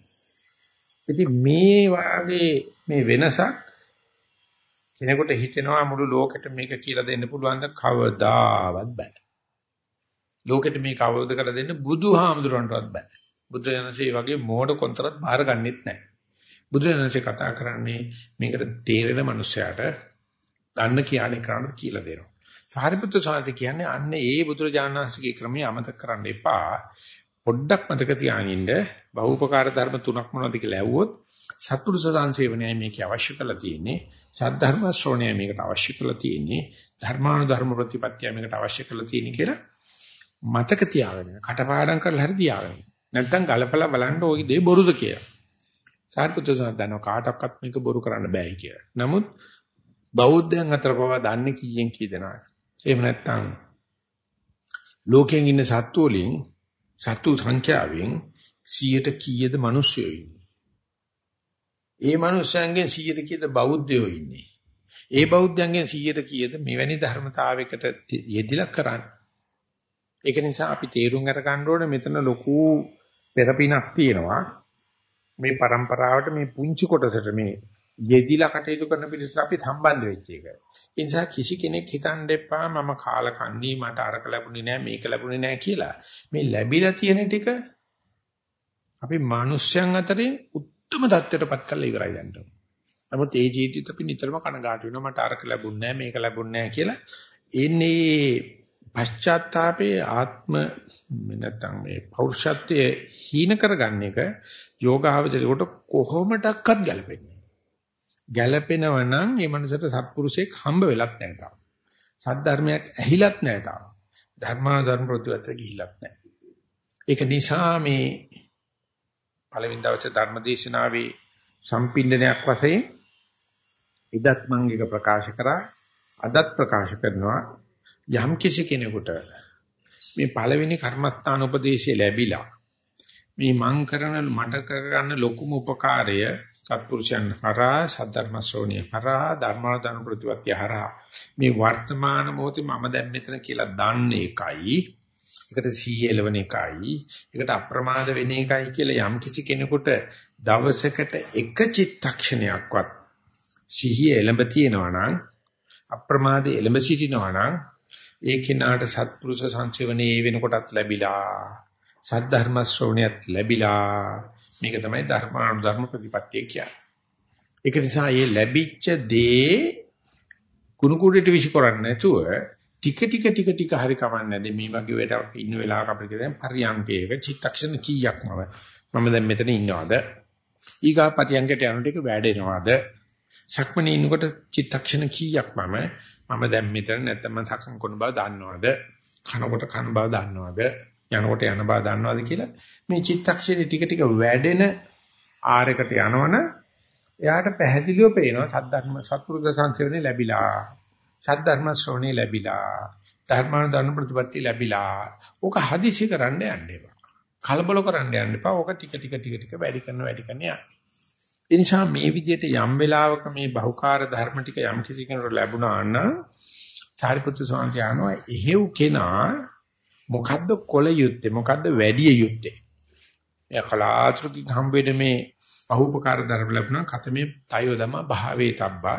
ඉතින් මේ වාගේ මේ වෙනසක් කෙනෙකුට හිතෙනවා මුළු ලෝකෙට මේක කියලා දෙන්න පුළුවන් ද කවදාවත් බෑ. ලෝකෙට මේක අවබෝධ කරලා දෙන්න බුදුහාමුදුරන්ටවත් බෑ. බුදුරජාණන්සේ වගේ මෝඩ කොන්තරත් බාර ගන්නෙත් නැහැ. බුදුරජාණන්සේ කතා කරන්නේ මේකට තේරෙන මනුස්සයාට දන්න කියන්නේ කරන්න කියලා දෙනවා. සාරිපුත්‍ර ස්වාමීන් කියන්නේ අන්න ඒ බුදුරජාණන්සේගේ ක්‍රමය අමතක කරන්න එපා. පොඩ්ඩක් මතක තියානින්න බහූපකාර ධර්ම තුනක් මොනවද කියලා ඇහුවොත් සත්පුරුෂ සංසේවනයයි මේකේ අවශ්‍ය කරලා තියෙන්නේ. සද්ධර්ම ශ්‍රවණය මේකට අවශ්‍ය කරලා තියෙන්නේ ධර්මානුධර්ම ප්‍රතිපත්තිය මේකට අවශ්‍ය කරලා තියෙන්නේ කියලා මතක තියාගන්න කටපාඩම් කරලා හරි තියාගන්න නැත්නම් ගලපලා බලන්න ওই දේ බොරුද කියලා. සාරිපුත්‍ර සාදනව කාටවත් මේක බොරු කරන්න බෑ කියලා. නමුත් බෞද්ධයන් අතර පවා දන්නේ කීයෙන් කී දෙනාද? එහෙම නැත්නම් ලෝකයෙන් ඉන්න සත්තු වලින් සත්තු සංඛ්‍යාවෙන් 100ට කීයද මිනිස්සුයෝ ඉන්නේ? ඒ මනුස්සයන්ගෙන් 100ට කීයද බෞද්ධයෝ ඉන්නේ. ඒ බෞද්ධයන්ගෙන් 100ට කීයද මෙවැනි ධර්මතාවයකට යෙදිලා කරන්නේ. ඒක නිසා අපි තේරුම් අර ගන්න ඕනේ මෙතන ලොකු පෙරපිනක් තියෙනවා. මේ પરම්පරාවට මේ පුංචි කොටසට මේ යෙදිලා කටයුතු කරන පිළිස අපි සම්බන්ධ වෙච්ච එක. ඒ නිසා කිසි කෙනෙක් හිතන්න එපා මම කාලා කන්නේ මට අරක ලැබුණේ නැහැ මේක ලැබුණේ නැහැ කියලා. මේ ලැබිලා තියෙන ටික අපි මිනිස්යන් අතරින් උත්තරම தත්ත්වයටපත් කරලා ඉවරයි දැන්. නමුත් ඒ ජීවිතෙත් අපි නිතරම කනගාටු වෙනවා මට අරක ලැබුණේ නැහැ මේක ලැබුණේ නැහැ කියලා. එන්නේ පශ්චාත්තාපේ ආත්ම නැත්නම් මේ පෞරුෂත්වයේ හීන කරගන්න එක යෝගාවචරයට කොහොමඩක්වත් ගැලපෙන්නේ ගැලපෙනව නම් මේ මනසට සත්පුරුෂයෙක් හම්බ වෙලත් නැහැ තාම. සද්ධර්මයක් ඇහිලත් නැහැ තාම. ධර්මාධර්ම ප්‍රතිවත්ත ගිහිලත් නැහැ. ඒක නිසා මේ පළවෙනි දවසේ ධර්මදේශනාවේ සම්පින්දනයක් වශයෙන් ඉදත් මං එක ප්‍රකාශ කරා අදත් ප්‍රකාශ කරනවා. යම් කිසි කෙනෙකුට මේ පළවෙනි කර්මස්ථාන උපදේශය ලැබිලා මේ මං කරන මට කරගන්න ලොකුම උපකාරය සත්පුරුෂයන් හරහා සද්ධර්ම ශ්‍රෝණිය හරහා ධර්මාදාන ප්‍රතිපත්තිය හරහා. මේ වර්තමාන මොහොතේ මම දැන් මෙතන කියලා දන්න එකයි. එකට සීයලවන එකයි එකට අප්‍රමාද වෙන එකයි කියලා යම් කිසි කෙනෙකුට දවසකට එක චිත්තක්ෂණයක්වත් සිහිය එළඹ තියෙනවා නම් අප්‍රමාදයේ එළඹ සිටිනවා නම් ඒ කෙනාට සත්පුරුෂ සංසේවනේ වෙනකොටත් ලැබිලා සද්ධර්ම ශ්‍රවණයත් ලැබිලා මේක තමයි ධර්මානුධර්ම ප්‍රතිපත්තිය කියන්නේ. ඒක නිසා මේ ලැබිච්ච දේ කුණු කුඩේට විසිකරන්නේ නැතුව ටික ටික ටික ටික හරි කමන්නේ නැද මේ වගේ වෙලාවක ඉන්න වෙලාවක අපිට දැන් පරියන්කේක චිත්තක්ෂණ කීයක්ම මම? දැන් මෙතන ඉන්නවද? ඊගා පරියන්කයට යන ටික වැඩෙනවද? සක්මණේ ඉන්නකොට චිත්තක්ෂණ කීයක් මම? මම දැන් මෙතන නැත්නම් මම සක්සන් කරන බව දන්නවද? කනකොට කන බව දන්නවද? යනකොට යන බව දන්නවද කියලා මේ චිත්තක්ෂණේ ටික ටික වැඩෙන ආරයකට යනවන එයාට පැහැදිලිව පේනවා සද්ධර්ම සත්පුරුෂ සංසේවනේ ලැබිලා. සද්ධර්ම ශ්‍රවණේ ලැබිලා ධර්මානුධර්ම ප්‍රතිපත්ති ලැබිලා ඕක හදිසි කරන්න යන්න එපා. කලබල කරන්න යන්න එපා. ඕක ටික ටික ටික ටික වැඩි කරන වැඩි කරන යන්න. ඒ නිසා මේ විදිහට යම් වෙලාවක මේ බහුකාර්ය ධර්ම ටික යම් කිසි කෙනෙකුට ලැබුණා නම් සාරිපුත්‍ර ස්වාමීන් වහන්සේ එහෙව් කෙනා මොකද්ද කොල යුත්තේ? මොකද්ද වැඩි යුත්තේ? එයා කලාතුරකින් හම්බෙන්නේ මේ බහුපකාර ධර්ම ලැබුණා කතමේ තයෝ දම භාවේ තබ්බා.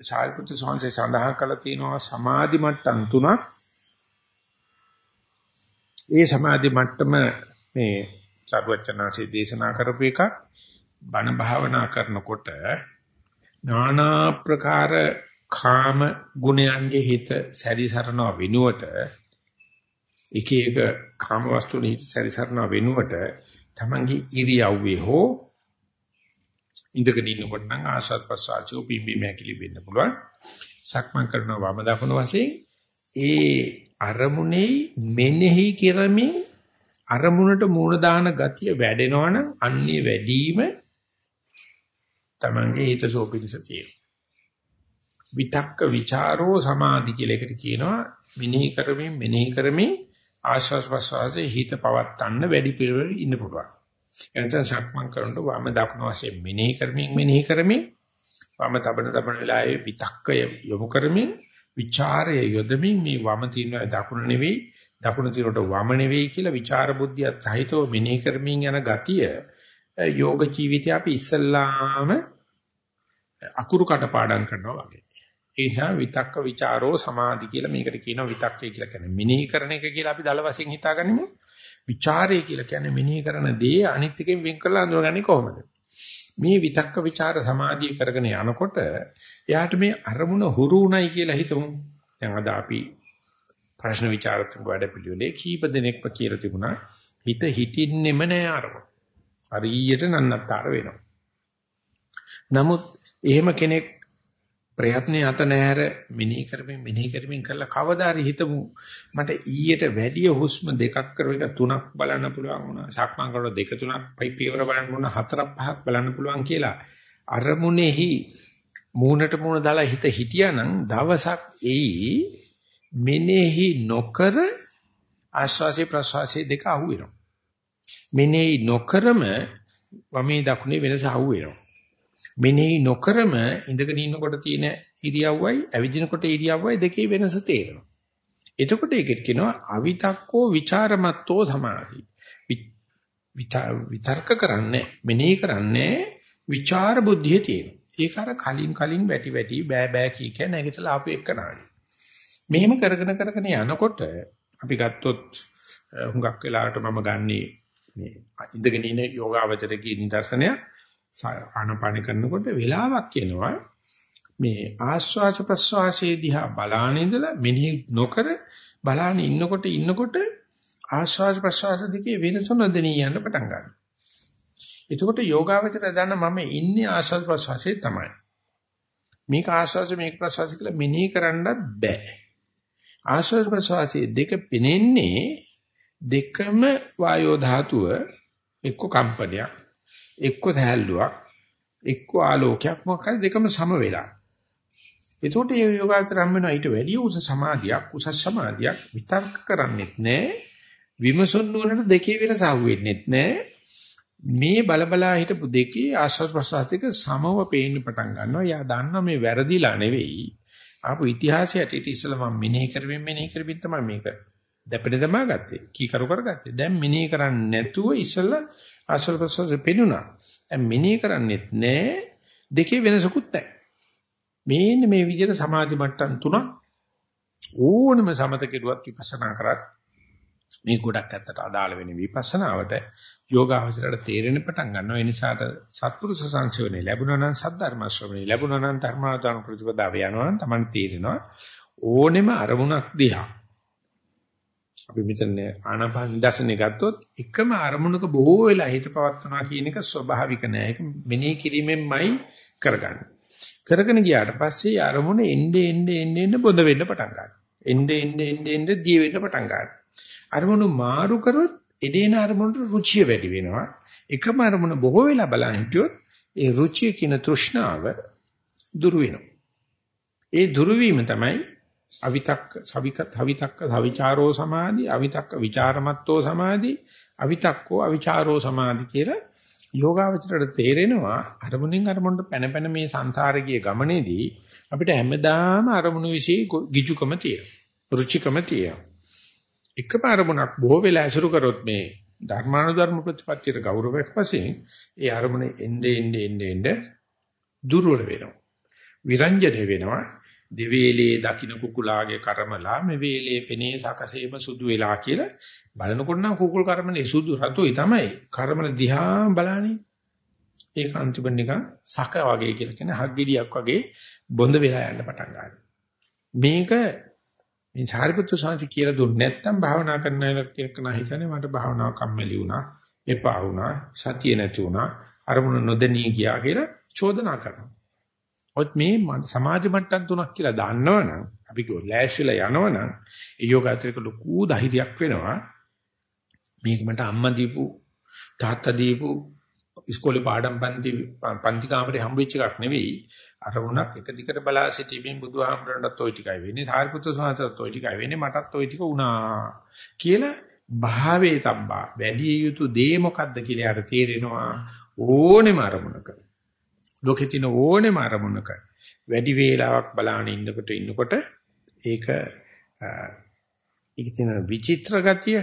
සාරිපුත්‍ර ස්වාමීන් වහන්සේ සඳහන් කළා තියෙනවා සමාධි මට්ටම් තුනක්. ඒ සමාධි මට්ටම මේ සරුවචනාංශයේ දේශනා කරපු එකක්. බණ භාවනා කරනකොට নানা ප්‍රකාර කාම ගුණයන්ගේ හිත සැරිසරනවා වෙනුවට එක එක කාම වස්තුන් හිත සැරිසරනවා වෙනුවට තමන්ගේ ඉරියව්වේ හෝ ඉඳගෙන ඉන්නකොට නම් ආසත් පස්සාචෝ පිම්බීම ඇකිලි වෙන්න පුළුවන් සක්මන් කරනවා වම දකුණු වශයෙන් ඒ අරමුණේ මෙනෙහි කරමින් අරමුණට මූණ දාන ගතිය වැඩෙනවනම් අන්නේ වැඩිම තමන්ගේ හිත සෝපිනිස තියෙනවා. විතක්ක ਵਿਚාරෝ සමාධි කියලා එකට කියනවා මෙනෙහි කරමින් මෙනෙහි කරමින් ආශ්වාස ප්‍රශ්වාසයේ හිත පවත්තන්න වැඩි පිළිවෙල ඉන්න පුළුවන්. එනතන සක්මන් කරනකොට වම දකුණ වශයෙන් මෙනෙහි කරමින් මෙනෙහි කරමින් වම තබන තබන වෙලාවේ විතක්කය යොමු කරමින් ਵਿਚාරය යොදමින් මේ වම තියෙනවා දකුණ නෙවෙයි දකුණ තියෙනට වම නෙවෙයි කියලා ਵਿਚාර බුද්ධියත් සහිතව මෙනෙහි කරමින් යන ගතිය යෝග ජීවිතය අපි ඉස්සල්ලාම අකුරු කටපාඩම් කරනවා වගේ. ඒ නිසා විතක්ක ਵਿਚාරෝ සමාධි කියලා මේකට කියනවා විතක්කය කියලා කියන්නේ මෙනෙහි කරන එක කියලා අපි දල වශයෙන් හිතාගනිමු. ਵਿචාරය කියලා කියන්නේ මෙනෙහි කරන දේ අනිත් එකෙන් වෙන් කරලා අඳුරගන්නේ කොහොමද? මේ විතක්ක ਵਿਚාර සමාධිය කරගෙන යනකොට එයාට මේ අරමුණ හුරු උණයි කියලා හිතමු. දැන් අද අපි ප්‍රශ්න ਵਿਚාර තුන වැඩ පිළිවෙලේ කීප දිනක්ම කියලා තිබුණා. හිත හිටින්නෙම නෑ අරමුණ. හරියට නන්නත්තර වෙනවා. නමුත් එහෙම කෙනෙක් ප්‍රයත්නේ අත නැහැර මිනී කරමින් මිනී කරමින් කළා කවදාරි හිතමු මට ඊයට වැඩිය හුස්ම දෙකක් කර එක තුනක් බලන්න පුළුවන් වුණා සක්මන් කරලා දෙක තුනක් පයිපියවර බලන්න වුණා හතරක් පහක් බලන්න පුළුවන් කියලා අරමුණෙහි මූණට මූණ දාලා හිත හිටියානම් දවසක් එයි මෙනෙහි නොකර ආශ්වාසය ප්‍රශ්වාසය දෙක අහු වෙනවා. මෙනෙහි නොකරම වමේ දකුණේ වෙනස අහු වෙනවා. මෙනෙහි නොකරම ඉඳගෙන ඉන්නකොට තියෙන ඉරියව්වයි ඇවිදිනකොට ඉරියව්වයි දෙකේ වෙනස තේරෙනවා. එතකොට ඒකෙත් කියනවා අවිතක්කෝ ਵਿਚාරමත්තෝ සමාධි. විතර්ක කරන්නේ මෙනෙහි කරන්නේ විචාර බුද්ධිය තියෙන. ඒක අර කලින් කලින් වැටි වැටි බෑ බෑ කී කිය නැගිටලා ආපු එකනායි. මෙහෙම කරගෙන කරගෙන යනකොට අපි ගත්තොත් හුඟක් වෙලාවට මම ගන්නේ මේ ඉඳගෙන ඉන යෝගාවචරකී නිදර්ශනය ආනපාන කරනකොට වෙලාවක් කියනවා මේ ආස්වාස ප්‍රස්වාසයේ දිහා බලාන ඉඳලා මෙනෙහි නොකර බලාන ඉන්නකොට ඉන්නකොට ආස්වාස ප්‍රස්වාස දෙකේ වෙනස නොදෙනී යන්න පටන් ගන්නවා. එතකොට යෝගාවචරය දන්න මම ඉන්නේ ආස්වාද ප්‍රසවාසයේ තමයි. මේක ආස්වාද මේක ප්‍රසවාස කියලා මෙනෙහි කරන්නත් බෑ. ආස්වාද ප්‍රසවාසයේ දෙක පෙනෙන්නේ දෙකම වායෝ ධාතුව එක්ක කම්පනයක් එක්ක තැල්ලුවක් එක්ක ආලෝකයක් මොකක්ද දෙකම සම වෙලා. එතකොට මේ යෝගාචර හම් වෙනවා ඊට වැඩි උස සමාධියක් උසස් සමාධියක් විතර්ක කරන්නෙත් නෑ විමසුන් නුවණට දෙකේ වෙනස අහුවෙන්නෙත් නෑ මේ බලබලා හිටපු දෙකේ ආස්වාද ප්‍රසආසික සමව පේන්න පටන් ගන්නවා. යා දන්නවා මේ වැරදිලා නෙවෙයි. ආපු ඉතිහාසයට ඊට ඉස්සෙල්ලා මම මෙනෙහි කරමින් මෙනෙහි කරමින් තමයි මේක දැපෙන තමා ගත්තේ. කී කරු කරගත්තේ. දැන් මෙනෙහි කරන්නේ නැතුව ඉස්සෙල්ලා ආස්වාද ප්‍රසආස පෙනුණා. දැන් මෙනෙහි කරන්නේත් නැහැ. දෙකේ වෙනසකුත් නැහැ. මේන්න මේ විදිහට සමාධි මට්ටම් තුනක් ඕනම සමත කෙරුවත් විපස්සනා කරත් මේ ගොඩක් ඇත්තට අදාළ වෙන විපස්සනාවට යෝගාවචරයට තේරෙන පටන් ගන්නවා. ඒ නිසාට සත්පුරුෂ සංසයෝනේ ලැබුණා නම් සද්ධර්ම ශ්‍රවණේ ලැබුණා නම් ධර්මාදාන ප්‍රතිපදාව යනවා නම් Taman තේරෙනවා ඕනෙම අරමුණක් දිහා අපි මෙතන ආනාපාන නිදර්ශනය ගත්තොත් එකම අරමුණක බොහෝ වෙලා හිත පවත්වනවා කියන එක ස්වභාවික නෑ. ඒක මෙනෙහි කිරීමෙන්මයි කරගන්නේ. කරගෙන ගියාට පස්සේ අරමුණ එන්නේ එන්නේ එන්නේ බොඳ වෙන්න පටන් ගන්නවා. එන්නේ එන්නේ එන්නේ දිය වෙන්න පටන් ගන්නවා. අරමුණු මාරු කරොත් එදේන අරමුණට රුචිය වැඩි වෙනවා. එකම අරමුණ බොහෝ වෙලා බලන් හිටියොත් ඒ රුචිය කියන තෘෂ්ණාව දුරු වෙනවා. ඒ දුරු වීම තමයි අවිතක්ක සවික තවිතක්ක සවිචාරෝ සමාධි අවිතක්ක ਵਿਚාරමත්තෝ සමාධි අවිතක්කෝ අවිචාරෝ සමාධි කියලා යෝගාවචරයට තේරෙනවා අරමුණෙන් අරමුණට පැන පැන මේ සංසාරේ ගිය ගමනේදී අපිට හැමදාම අරමුණු વિશે ගිජුකම තියෙනවා රුචිකම තියෙනවා. එකම අරමුණක් බොහෝ වෙලා ඇසුරු කරොත් මේ ධර්මානුධර්ම ප්‍රතිපත්තියට ගෞරවයක් වශයෙන් ඒ අරමුණ එන්නේ එන්නේ එන්නේ දුර්වල වෙනවා විරංජන වෙනවා දෙවේලේ දකින්න කුකුලාගේ කර්මලා මේ වේලේ පෙනේ සකසේම සුදු වෙලා කියලා බලනකොට නම් කුකුල් කර්මනේ සුදු රතුයි තමයි. කර්මන දිහා බලන්නේ. ඒක අන්තිම නිකන් සක වගේ කියලා කියන හග්ගෙඩියක් වගේ බොඳ වෙලා යන්න පටන් ගන්නවා. මේක මේ සාරිපුත්‍ර සාංශ කියලා දුන්නේ නැත්නම් භාවනා කරන්න කියලා හිතන්නේ මට භාවනාව කම්මැලි වුණා, එපා වුණා, සතිය නැති වුණා, අරමුණ නොදෙනී ගියා කියලා චෝදනා කරනවා. ඔත් මේ සමාධි මට්ටම් තුනක් කියලා දන්නවනම් අපි කිව්ව ලෑස්තිලා යනවනම් ඒ යෝගාචරයක ලොකු ධෛර්යයක් වෙනවා. මේක මට අම්මා දීපු තාත්තා දීපු ඉස්කෝලේ පාඩම් පන්ති පන්ති කාමරේ හම්බෙච්ච එකක් නෙවෙයි අරමුණක් එක දිගට බලා සිටීමෙන් බුදුහාමුදුරන්ටත් ওই ටිකයි වෙන්නේ සාරිපුත්‍ර සාන්තත් ওই ටිකයි වෙන්නේ මටත් ওই ටික වුණා කියලා භාවේ තබ්බා වැඩි යුතු දේ මොකද්ද කියලා යාට තේරෙනවා ඕනෙම අරමුණක ලෝකෙ තියෙන ඕනෙම අරමුණක වැඩි වේලාවක් බලාගෙන ඉන්නකොට ඉන්නකොට ඒක ඒක තියෙන විචිත්‍ර ගතිය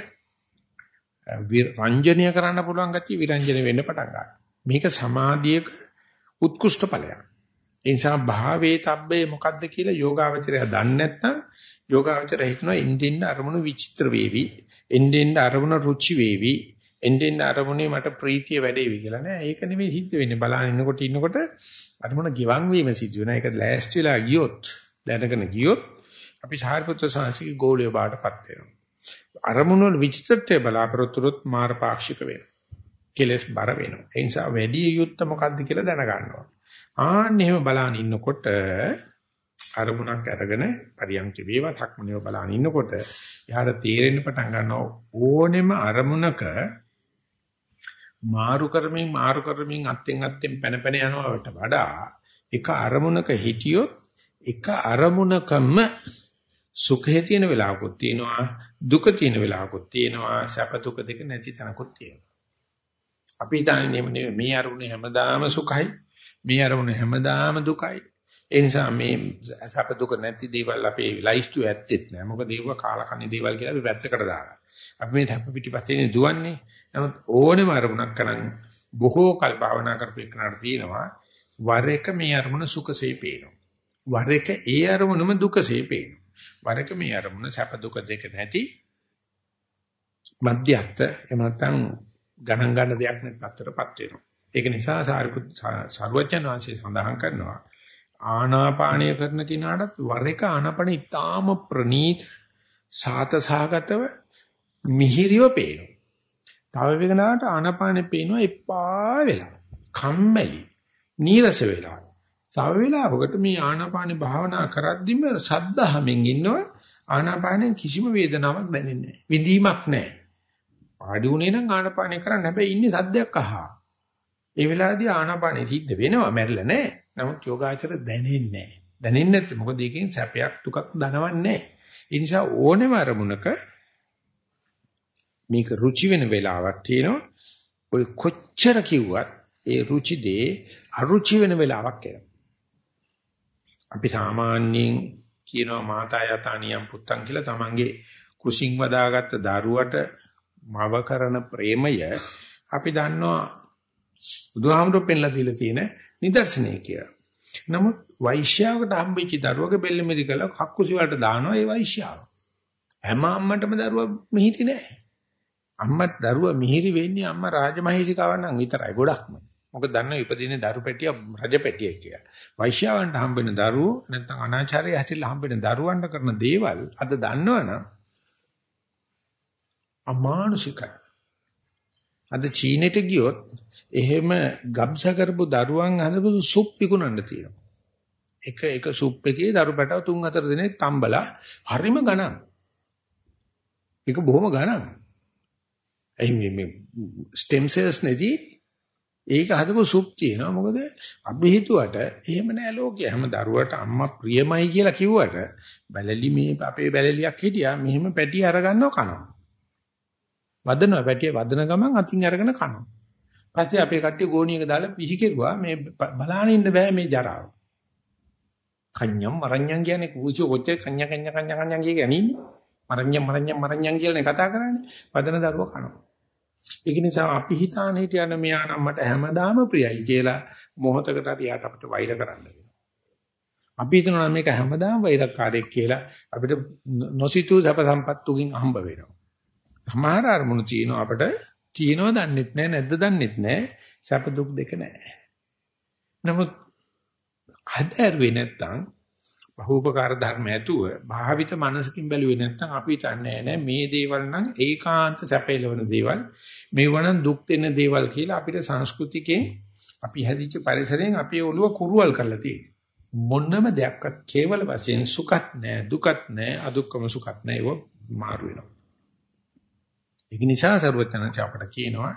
විරංජනීය කරන්න පුළුවන් ගතිය විරංජන වෙන්න පටන් ගන්නවා. මේක සමාධියක උත්කෘෂ්ඨ ඵලයක්. ඒ නිසා භාවේ තබ්බේ මොකද්ද කියලා යෝගාවචරය දන්නේ නැත්නම් යෝගාවචරය හිතනවා ඉන්දින්න අරමුණු විචිත්‍ර වේවි ඉන්දින්න අරමුණු රුචි වේවි ඉන්දින්න අරමුණේ මට ප්‍රීතිය වැඩේවි කියලා නෑ. ඒක නෙමෙයි සිද්ධ වෙන්නේ. බලන්න ඉන්නකොට ඉන්නකොට අරමුණ ගිවන් වීම සිද්ධ වෙනවා. ඒක ලෑස්ති වෙලා ගියොත් දැනගෙන ගියොත් අපි සාරිපුත්‍ර සංසික ගෝලිය බාටපත් වෙනවා. අරමුණු වල විචිත්‍රත්වය බලාපොරොත්තුරුත් මාර පාක්ෂික වෙනවා. කෙලස් බර වෙනවා. ඒ නිසා වැඩි යුත්ත මොකද්ද කියලා දැනගන්නවා. ආන්න එහෙම බලන ඉන්නකොට අරමුණක් අරගෙන පරියන්ක වේවා තක්මනියව බලන ඉන්නකොට යාට තේරෙන්න පටන් ගන්නවා ඕනෙම අරමුණක මාරු කරමින් මාරු කරමින් අත්ෙන් අත්ෙන් පැන පැන යනවට වඩා එක අරමුණක හිටියොත් එක අරමුණකම සුඛය තියෙන වෙලාවකුත් තියෙනවා දුක තියෙන වෙලාවකුත් තියෙනවා සැප දුක දෙක නැති තැනකුත් තියෙනවා අපි හිතන්නේ මේ අරමුණ හැමදාම සුඛයි මේ අරමුණ හැමදාම දුකයි. ඒ නිසා මේ සැප දුක නැති දේවල් අපේ ලයිස්තු ඇත්තෙත් නෑ. මොකද ඒව කාලකන්ණි දේවල් කියලා අපි පැත්තකට දානවා. අපි මේ සැප පිටිපස්සේ දුවන්නේ. නමුත් ඕනෙම අරමුණක් කරන් බොහෝ කල් භාවනා කරපේකනට තියෙනවා වර එක මේ අරමුණ සුඛසේ පේනවා. වර එක ඒ අරමුණම දුකසේ පේනවා. වර එක මේ අරමුණ සැප දුක දෙක නැති මධ්‍යස්ත එහෙම නැත්නම් ගණන් ගන්න දෙයක් නැති තත්ත්වයටපත් වෙනවා. ඒක නිසා සාරිපුත් සර්වඥාන් වහන්සේ සඳහන් කරනවා ආනාපානය කරන කෙනාටත් වර එක ආනාපාන ඉතාම ප්‍රනීත සාතසහගතව මිහිරිව පේනවා. තව වෙකනාට ආනාපානෙ පේනවා එපා වෙලා. කම්මැලි. නීරස වෙලා. තව වෙලාවකට මේ ආනාපානෙ භාවනා කරද්දිම සද්ධාහමින් ඉන්නවා ආනාපානෙ කිසිම වේදනාවක් දැනෙන්නේ නැහැ. විඳීමක් නැහැ. ආඩි උනේ නම් ආනාපානෙ කරන්න හැබැයි ඉන්නේ සද්දයක් අහා. ඒ වෙලාවේදී ආනාපානෙ සිද්ධ වෙනවා මැරිලා නැහැ. නමුත් යෝගාචර දැනෙන්නේ නැහැ. දැනෙන්නේ නැත්නම් මොකද ඒකෙන් සැපයක් දුකක් දනවන්නේ නැහැ. ඒ නිසා ඕනෙම අරමුණක මේක රුචි වෙන වෙලාවක් තියෙනවා. ඔය කොච්චර කිව්වත් ඒ රුචි දේ අරුචි වෙන වෙලාවක් එනවා. අපි සාමාන්‍යයෙන් කියනවා මාතා යතානියම් පුත්තන් කියලා තමන්ගේ කුසින් වදාගත්ත දරුවට මව කරන ප්‍රේමය අපි දන්නවා බුදුහාමුදුරුවෝ පෙන්ලා දීලා තියෙන නිදර්ශනය කියලා. නමුත් වෛශ්‍යාවකට හම්බෙච්ච දරුවගේ බෙල්ල මෙරිකලා කක්කුසි වලට දානවා ඒ වෛශ්‍යාව. හැම අම්මටම දරුවා මිහිරි නෑ. අම්මත් දරුවා මිහිරි වෙන්නේ අම්මා රාජමහේසිකාවන් නම් විතරයි ගොඩක්ම. මොකද දන්න ඉපදින්නේ දරු පැටිය රජ පැටිය කියලා. වෛශ්‍යාවන්ට හම්බෙන දරුවෝ නැත්නම් අනාචාරය හැටිලා හම්බෙන දරුවන්ට කරන දේවල් අද දන්නවනම් අමානුෂිකයි. අද චීනෙට ගියොත් එහෙම ගබ්ස කරපු දරුවන් හදපු සුප් විකුණන්න තියෙනවා. එක එක සුප් එකේ දරු පැටව තුන් හතර දිනේ තම්බලා හරිම ගණන්. ඒක බොහොම ගණන්. එයි මේ මේ ස්ටෙම් සෙල්ස් නැදී ඒක හදපු සුප් තියෙනවා. මොකද අපි හිතුවට එහෙම නෑ ලෝකේ. හැම දරුවට අම්මා ප්‍රියමයි කියලා කිව්වට බැලලි මේ අපේ බැලලියක් හිටියා. මෙහෙම පැටි අරගන්නව කනවා. වදනවා පැටිය වදන ගමන් අතින් අරගෙන කනවා. පස්සේ අපේ කට්ටිය ගෝණියක දාලා පිහි කෙරුවා මේ බලාගෙන ඉන්න බෑ මේ ජරාව. කන්‍යම් මරණ්‍යම් කියන්නේ කුචු කොච්චර කන්‍ය කන්‍ය කන්‍ය කන්‍ය කියන්නේ මරණ්‍යම් මරණ්‍යම් මරණ්‍යම් කියලා කතා කරන්නේ. වදන දරුවා කනවා. ඒක නිසා අපි හිතාන හිටියන මෙයා නම් මට හැමදාම ප්‍රියයි කියලා මොහොතකට හරි යාට අපිට වෛර කරන්න වෙනවා. අපි හිතනවා මේක හැමදාම වෛරකාරයෙක් කියලා අපිට නොසිතූ සැප සම්පත්තුකින් හම්බ වෙනවා. සමහර අරමුණු තියෙනවා අපිට තියෙනව දන්නෙත් නැහැ නැද්ද දන්නෙත් නැහැ සැප දුක් දෙක නැහැ. නමුත් හදෑරුවේ නැත්තම් බහූපකාර ධර්ම ඇතුව භාවිත මනසකින් බැලුවේ නැත්නම් අපි හිතන්නේ නෑ මේ දේවල් නම් ඒකාන්ත සැපේලවන දේවල්. මේවනම් දුක් දෙන දේවල් කියලා අපිට සංස්කෘතිකෙන් අපි හැදිච්ච පරිසරයෙන් අපේ ඔළුව කුරුවල් කරලා තියෙනවා. මොනම දෙයක්වත් කේවල වශයෙන් සුඛත් නෑ දුකත් නෑ අදුක්කම සුඛත් නෑ ඒව මාරු වෙනවා. ඒක නිසා සරුවචනංච අපට කියනවා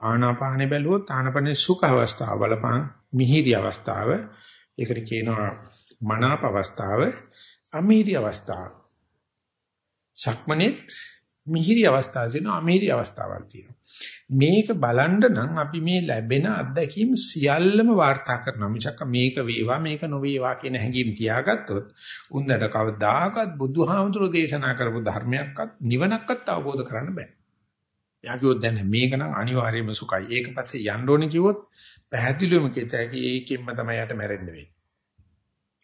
ආනාපානෙ බැලුවොත් ආනාපානේ සුඛ අවස්ථාව බලපං මිහිරි අවස්ථාව. ඒකට කියනවා මනාප අවස්ථාව අමීරි අවස්ථාව. සක්මනේත් මිහිරි අවස්ථාව තියෙනවා අමීරි අවස්ථාවක් තියෙනවා. මේක බලන්න නම් අපි මේ ලැබෙන අත්දැකීම් සියල්ලම වාර්තා කරනවා. මිසක් මේක වේවා මේක නොවේවා කියන හැඟීම් තියාගත්තොත් උන්දට කවදාකවත් බුදුහාමුදුරෝ දේශනා කරපු ධර්මයක්වත් නිවනක්වත් අවබෝධ කරන්න බෑ. එයා කිව්වොත් දැන් මේක නම් අනිවාර්යයෙන්ම සුඛයි. ඒක පස්සේ යන්න ඕනේ කිව්වොත් පැහැදිලිවම කියතයි ඒකෙන්ම තමයි යට මැරෙන්න වෙන්නේ.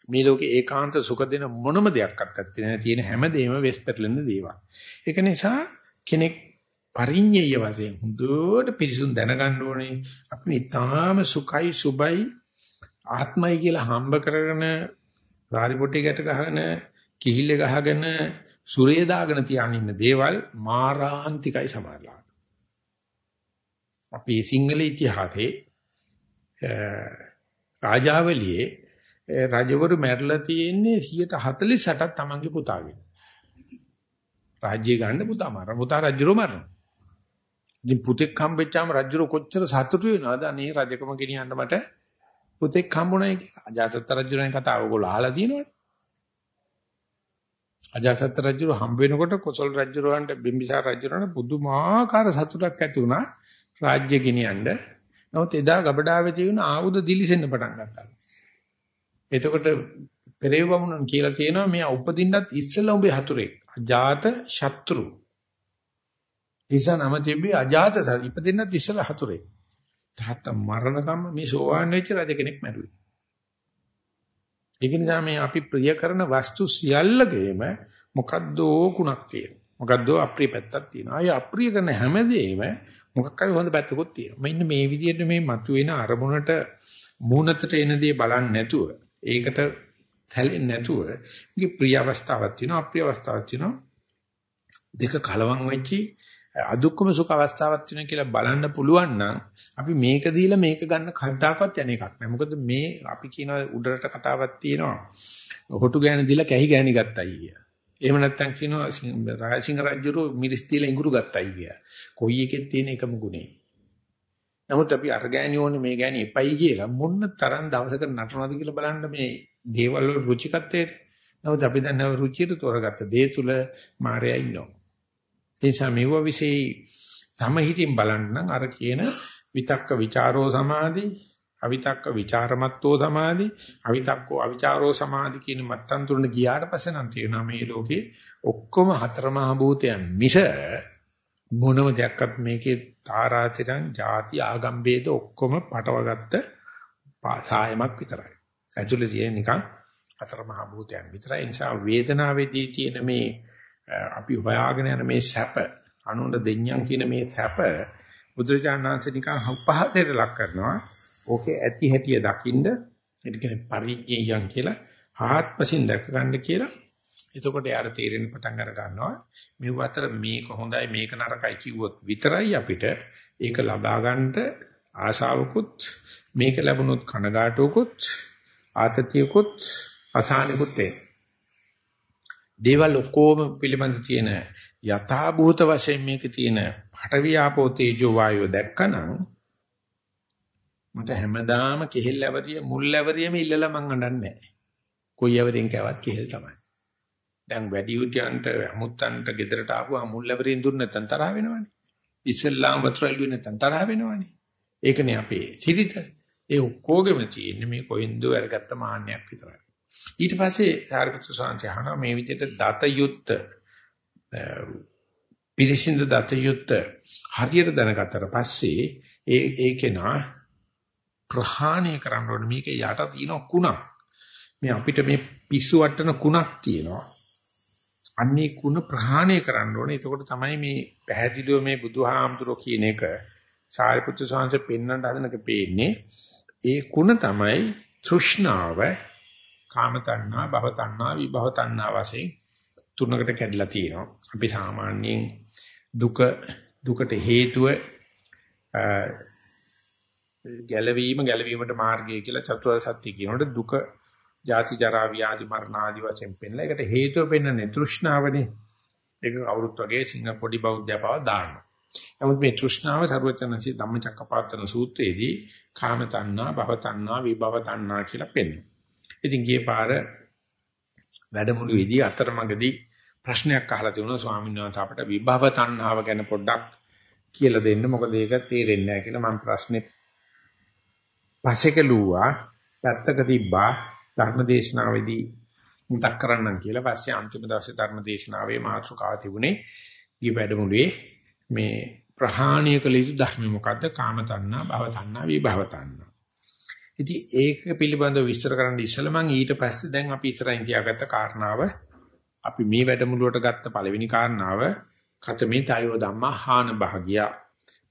මේ ලෝකේ ඒකාන්ත සුඛ දෙන මොනම දෙයක්වත් නැත්තේ නෑ තියෙන හැමදේම වෙස් පැටලෙන දේවල්. ඒක නිසා කෙනෙක් පරිඤ්ඤය වශයෙන් හොඳට පිරිසුන් දැනගන්න ඕනේ අපි ඊටාම සුඛයි සුබයි ආත්මයි කියලා හම්බ කරගෙන සාරිපොටි ගැට ගහගෙන කිහිල්ල ගහගෙන සුරේ දාගෙන තියාගෙන ඉන්න දේවල් මාරාන්තිකයි සමහරලා. අපි සිංහල ඉතිහාසයේ රාජාවලියේ රජවරු මැරලා තියෙන්නේ 148ක් තමන්ගේ පුතාගේ. රාජ්‍ය ගන්න පුතා මර පුතා රජුරෝ මරනවා. ඉතින් පුතෙක් හම්බෙච්චාම රජුරෝ කොච්චර සතුටු වෙනවද? අනේ රජකම ගෙනියන්න මට පුතෙක් හම්බුණයි කියලා. අජාසත් රජුරෙන් කතාව ඔයගොල්ලෝ අහලා තියෙනවනේ. අජාසත් රජුරෝ හම්බ වෙනකොට කොසල් රජුරවන්ට බිම්බිසාර රජුරවන්ට පුදුමාකාර සතුටක් ඇති වුණා රාජ්‍ය ගෙනියන්න. නමුත් එදා ගබඩාවේ තියෙන ආයුධ දිලිසෙන්න පටන් ගත්තා. එතකොට පෙරේව වමුණන් කියලා තියෙනවා මෙයා උපදින්නත් ඉස්සෙල්ලා උඹේ හතුරෙක්. අජාත ශත්‍රු. නිසා නම තිබ්බේ අජාත සර ඉපදෙන්නත් ඉස්සලා හතුරේ. තාත්තා මරණකම් මේ සෝවාන් වෙච්ච රජ කෙනෙක් මැරුවේ. ඒක නිසා මේ අපි ප්‍රිය කරන වස්තු සියල්ලගේම මොකද්දෝ කුණක් තියෙනවා. මොකද්දෝ අප්‍රිය පැත්තක් තියෙනවා. ආය අප්‍රිය කරන හැමදේම මොකක් හරි හොඳ පැත්තකුත් තියෙනවා. මෙන්න මේ විදිහට මේ මතුවෙන අරමුණට මූණතට එන දේ බලන්නේ නැතුව ඒකට තැලෙන්නේ නැතුව මේකේ ප්‍රිය අවස්ථාවක් තියෙනවා අප්‍රිය අවස්ථාවක් තියෙනවා. දෙක කලවම් වෙච්චි අදුක්කම සුඛ අවස්ථාවක් තියෙනවා කියලා බලන්න පුළුවන් නම් අපි මේක දීලා මේක ගන්න කද්දාකවත් යන එකක් නෑ. මොකද මේ අපි කියන උඩරට කතාවක් තියෙනවා. හොටු ගෑණි දීලා කැහි ගෑණි ගත්තයි කිය. එහෙම නැත්නම් කියනවා රාජසිංහ රජුරෝ මිරිස් දීලා ඉඟුරු ගත්තයි කිය. කොයි එකෙත් තියෙන එකම ගුණේ. නමුත් අපි අර ගෑණි ඕනේ මේ ගෑණි එපයි කියලා මොන්න තරම් දවසකට නටනවද කියලා බලන්න මේ දේවල් වල රුචිකත්වයට. නමුත් අපි දැන් රුචියට තෝරගත්ත දේ තුල මායя ඉන්නවා. ඒ නිසා මේව વિશે තමහිතින් බලන්න අර කියන විතක්ක ਵਿਚාරෝ සමාධි, අවිතක්ක ਵਿਚාරමත්ෝ සමාධි, අවිතක්කෝ අවිචාරෝ සමාධි කියන මට්ටම් තුනට ගියාට පස්සේ නම් තේරෙනවා මේ ලෝකේ ඔක්කොම හතරමහා භූතයන් මිස මොනම දෙයක්වත් මේකේ තාරාතිරං ಜಾති ආගම් ભેද ඔක්කොම පටවගත්ත සායමක් විතරයි. ඇතුළේ තියෙන නිකන් හතර මහ භූතයන් විතරයි. ඒ නිසා වේදනාවේදී තියෙන මේ අපි හොයාගෙන යන මේ සැප අනුන්ට දෙඤ්ඤම් කියන මේ සැප බුදුරජාණන්සේ නිකන් පහතට ලක් කරනවා. ඕකේ ඇති හැටිය දකින්ද ඒ කියන්නේ පරිඥයන් කියලා ආත්මසින් දැක ගන්න කියලා. එතකොට යාර තීරෙන්න පටන් අර ගන්නවා. මේ අතර මේක හොඳයි මේක නරකයි කිව්වොත් විතරයි අපිට ඒක ලබා ගන්නට ආශාවකුත් මේක ලැබුණොත් කනගාටුවකුත් ආතතියකුත් අසහනෙකුත් වෙනවා. දේවල් ඔක්කොම පිළිබඳ තියෙන යථා භූත වශයෙන් මේක තියෙන පඨවි ආපෝ තේජෝ වායෝ දැක්කනම් මට හැමදාම කෙහෙල් ඇවරිය මුල් ඇවරියම ඉල්ලලා මං අඬන්නේ නැහැ. කොයි ඇවරියෙන් කෑවත් කෙහෙල් තමයි. දැන් වැඩි උටියන්ට අමුත්තන්ට ගෙදරට ආපුවා මුල් ඇවරියෙන් දුන්න නැත්නම් තරහ වෙනවනේ. ඉස්සල්ලාම වතුර ඇල්ලුවේ නැත්නම් තරහ වෙනවනේ. ඒකනේ අපේ සිරිත. ඒ ඔක්කොගෙම තියෙන්නේ මේ කොහෙන්ද වැරගත්ත මාන්නයක් විතරයි. ඊට පස්සේ සාරිපුත්‍ර සාංශය අහනවා මේ විදිහට දත යුත්ත පිරිසිඳ දත යුත්ත හරියට දැනගත්තට පස්සේ ඒ ඒකේනා ප්‍රහාණය කරන්න ඕනේ මේක යට තියෙන කුණක් මේ අපිට මේ පිස්සු වටන කුණක් තියෙනවා අන්නේ කුණ ප්‍රහාණය කරන්න ඕනේ එතකොට තමයි මේ පැහැදිලිව මේ බුදුහාමුදුරෝ කියන එක සාරිපුත්‍ර සාංශය පෙන්වන්න හදනක පේන්නේ ඒ කුණ තමයි තෘෂ්ණාව කාම තණ්හා, භව තණ්හා, විභව තණ්හා වශයෙන් තුනකට කැඩලා තියෙනවා. අපි සාමාන්‍යයෙන් දුක දුකට හේතුව ගැලවීම ගැලවීමට මාර්ගය කියලා චතුරාර්ය සත්‍ය කියනකොට දුක ජාති ජරා ව්‍යාධි මරණ ආදි වශයෙන් පෙන්නලා ඒකට හේතුව පෙන්වන්නේ තෘෂ්ණාවනේ. ඒක අවුරුත් වගේ සිංහ පොඩි බෞද්ධයපාව දානවා. නමුත් මේ තෘෂ්ණාව ਸਰවචනසි ධම්මචක්කපවත්තන සූත්‍රයේදී කාම තණ්හා, භව තණ්හා, විභව තණ්හා කියලා පෙන්වනවා. ඉතින් ගියේ පාර වැඩමුළුවේදී අතරමඟදී ප්‍රශ්නයක් අහලා තිබුණා ස්වාමීන් වහන්සේ අපට විභව තණ්හාව ගැන පොඩ්ඩක් කියලා දෙන්න මොකද ඒක තේරෙන්නේ නැහැ කියලා මම ප්‍රශ්නේ පසෙකලුවා පැත්තක තිබ්බා ධර්මදේශනාවේදී මුතක් කරන්නම් කියලා පස්සේ අන්තිම දවසේ ධර්මදේශනාවේ මාතෘකාව තිබුණේ ගිය වැඩමුළුවේ මේ ප්‍රහාණය කළ යුතු ධර්ම මොකද්ද කාම තණ්හා භව තණ්හා විභව තණ්හා ඉතින් ඒක පිළිබඳව විස්තර කරන්න ඉස්සෙල්ලා මම ඊට පස්සේ දැන් අපි ඉස්සරහින් තියාගත්ත කාරණාව අපි මේ වැඩමුළුවට ගත්ත පළවෙනි කාරණාව කතමේ තයෝ ධම්මා හාන භාගිය.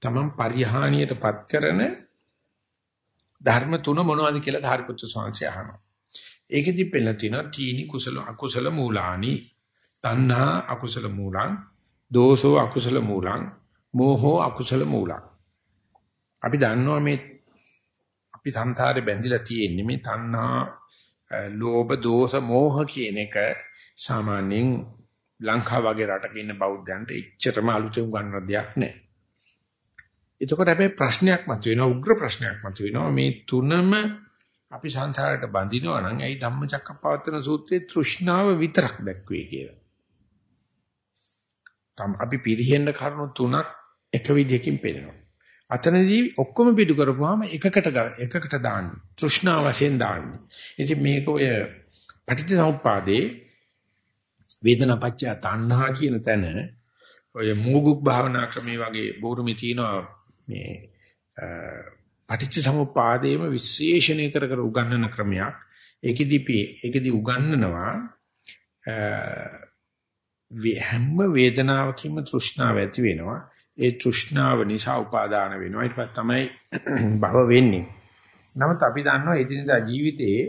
තමන් පරිහානියටපත් කරන ධර්ම තුන මොනවද කියලා ධාරිපුත්‍ර ස්වාමීන් අහනවා. ඒකෙදි පෙළලා තියෙනවා තීනි කුසල අකුසල මූලානි. තණ්හා අකුසල මූලං, දෝසෝ අකුසල මූලං, මෝහෝ අකුසල මූලං. අපි දන්නවා මේ අපි සංසාරේ බැඳිලා තියෙන්නේ මේ තණ්හා, ලෝභ, දෝෂ, මෝහ කියන එක සාමාන්‍යයෙන් ලංකාව වගේ රටක ඉන්න බෞද්ධයන්ට එච්චරම අලුතෙන් ගන්න දෙයක් නැහැ. එතකොට හැබැයි ප්‍රශ්නයක් මතුවෙනවා උග්‍ර ප්‍රශ්නයක් මතුවෙනවා මේ තුනම අපි සංසාරයට බඳිනවා නම් ඇයි ධම්මචක්කපවත්තන සූත්‍රයේ තෘෂ්ණාව විතරක් දැක්වේ කියලා. තම අපි පිරිහෙන්න කරුණු තුනක් එක විදිහකින් පෙන්නනවා. අතනදී ඔක්කොම පිටු කරපුවාම එකකට එකකට දාන්නේ. තෘෂ්ණා වශයෙන් දාන්නේ. ඉතින් මේක ඔය පටිච්චසමුප්පාදේ වේදනාපච්චය තණ්හා කියන තැන ඔය මෝගුක් භාවනා ක්‍රමේ වගේ බෝරුමේ තියෙනවා මේ පටිච්ච සමුප්පාදයේම විශේෂණය කර කර උගන්වන ක්‍රමයක්. ඒකෙදි ඒකෙදි උගන්වනවා හැම වේදනාවකින්ම තෘෂ්ණාව ඇති වෙනවා. ඒ තෘෂ්ණාව නිසා උපාදාන වෙනවා. ඊට පස්සේ තමයි භව වෙන්නේ. නමුත් අපි දන්නවා එදිනදා ජීවිතයේ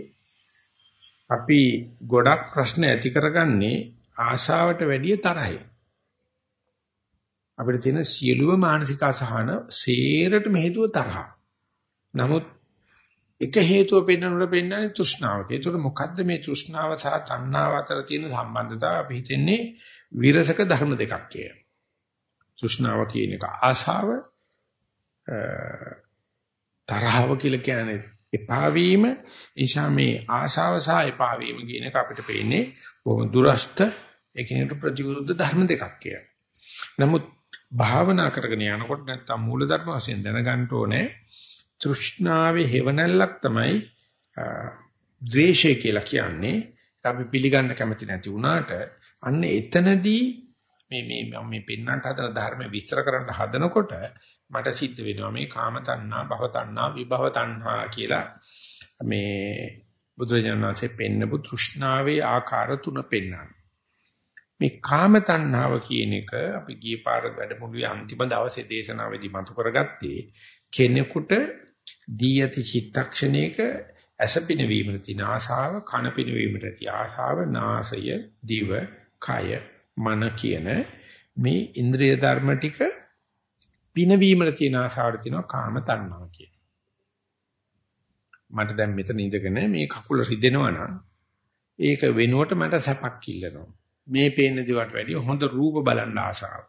අපි ගොඩක් ප්‍රශ්න ඇති කරගන්නේ ආශාවට වැඩිය තරහයි. අපිට තියෙන සියලුම මානසික අසහන සේරටම හේතුව තරහ. නමුත් එක හේතුව පෙන්වනකොට පෙන්වන්නේ තෘෂ්ණාවට. ඒතකොට මොකද්ද මේ තෘෂ්ණාව සහ තණ්හාව අතර තියෙන සම්බන්ධතාවය අපි හිතන්නේ විරසක ධර්ම දෙකක් කියලා. තෘෂ්ණාව කියන එක ආශාව තරහව කියලා කියන්නේ එපා වීම නිසා මේ ආශාව සහ එපා වීම කියන එක අපිට පේන්නේ බොහොම දුරස්ත එකිනෙකට ප්‍රතිවිරුද්ධ ධර්ම දෙකක් කියලා. නමුත් භාවනා කරගෙන යනකොට නැත්තම් මූලධර්ම වශයෙන් දැනගන්න ඕනේ තෘෂ්ණාවේ හේවණල්ලක් තමයි ද්වේෂය කියලා කියන්නේ. අපි පිළිගන්න කැමති නැති වුණාට අන්න එතනදී මේ මේ මේ පෙන්වන්නට හදන ධර්ම විස්තර කරන්න හදනකොට මට සිද්ධ වෙනවා මේ කාම තණ්හා, භව තණ්හා, විභව තණ්හා කියලා මේ බුදුරජාණන්සේ පෙන්නපු තෘෂ්ණාවේ ආකාර තුන පෙන්වනවා. මේ කාම තණ්හාව කියන එක අපි ගිය පාර වැඩමුළුවේ අන්තිම දවසේ දේශනාවේදී මතු කරගත්තේ කෙනෙකුට දී යති චිත්තක්ෂණයක ඇසපින වීමට තියෙන ආශාව කන පින වීමට තියෙන ආශාව නාසය දිව කය මන කියන මේ ඉන්ද්‍රිය ධර්ම ටික පිනවීමට තියෙන ආශාවට තියෙනවා කාම තණ්හාව කියන. මට දැන් මෙතන ඉඳගෙන මේ කකුල රිදෙනවා නම් ඒක වෙනුවට මට සැපක් ඉල්ලනවා. මේ පේන දේවට වැඩිය හොඳ රූප බලන්න ආසාව.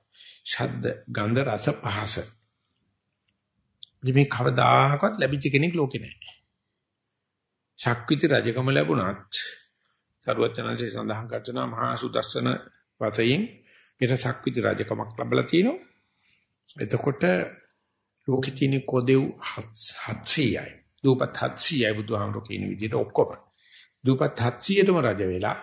ශබ්ද, ගන්ධ, රස, පහස. මේ කවදාකවත් ලැබිච්ච කෙනෙක් ලෝකේ නැහැ. ශක්විති රජකම ලැබුණත් සරුවචනanse සඳහන් කරනවා මහා සුදස්සන වතයෙන් පෙර ශක්විති රජකමක් ලැබලා තිනවා. එතකොට ලෝකෙ තියෙන කොදෙව් 700යි. දූපත් 700යි බුදුහාමුදුරු කියන විදිහට ඔක්කොම. දූපත් 700ටම රජ වෙලා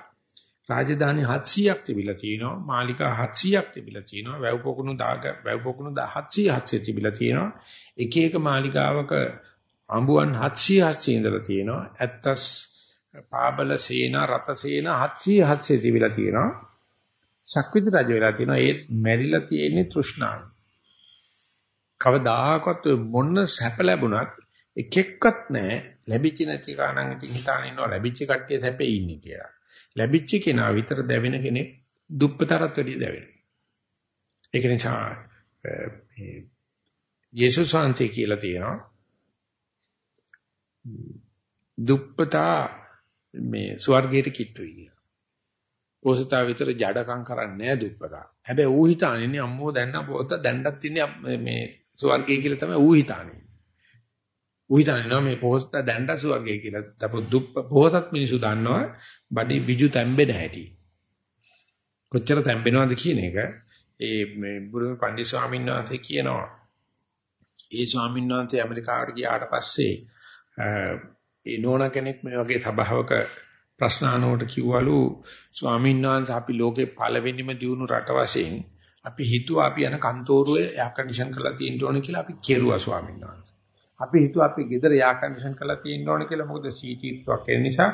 රාජධානි 700ක් තිබිලා තියෙනවා. මාලිකා 700ක් තිබිලා තියෙනවා. වැව් පොකුණු දාග වැව් පොකුණු 700 700 තිබිලා තියෙනවා. එක එක මාලිකාවක අඹුවන් 700 700 ඉඳලා තියෙනවා. ඇත්තස් පාබල සේන රත සේන 700 700 තිබිලා තියෙනවා. ශක්විත රජ වෙලා තියෙනවා. ඒත් මැරිලා තියෙන්නේ තෘෂ්ණාවෙන්. කවදාකවත් මොන සැප ලැබුණත් එක එක්කත් නැහැ ලැබිච්ච නැති කාණන් ඉතින් හිතාන ඉන්නවා ලැබිච්ච කට්ටිය සැපේ ඉන්නේ කියලා. ලැබිච්ච කෙනා විතර දැවෙන කෙනෙක් දුප්පතරත් වැඩිය දැවෙනවා. ඒක නිසා මේ යේසුස් වහන්සේ කියලා තියෙනවා දුප්පතා මේ ස්වර්ගයට කිට්ටුයි කියලා. පොසතා විතර ජඩකම් කරන්නේ නැහැ දුප්පතා. හැබැයි ඌ හිතාන්නේ අම්මෝ දැන්න පොත දැන්නත් ඉන්නේ මේ ස්වර්ගය කියලා තමයි ඌ හිතාන්නේ. ඌ හිතන්නේ මේ පොහොසත දැන්ඩ ස්වර්ගය කියලා. තපො දුප් පොහොසත් මිනිසු දන්නවා බඩේ බිජු තැම්බෙන හැටි. කොච්චර තැම්බෙනවද කියන එක ඒ මේ බුදුම පණ්ඩිත ස්වාමීන් වහන්සේ කියනවා. ඒ ස්වාමීන් වහන්සේ ඇමරිකාවට ගියාට පස්සේ ඒ නෝන කෙනෙක් මේ වගේ සභාවක ප්‍රශ්න අහනකොට කිව්වලු ස්වාමීන් වහන්සේ අපි ලෝකේ පළවෙනිම දියුණු රට වශයෙන් අපි හිතුවා අපි යන කන්තෝරුවේ එයා කන්ඩිෂන් කරලා තියෙන්න ඕනේ කියලා අපි කෙරුවා ස්වාමීන් වහන්සේ. අපි හිතුවා අපි ගෙදර එයා කන්ඩිෂන් කරලා තියෙන්න ඕනේ කියලා මොකද සීටීත්වක් ඒ නිසා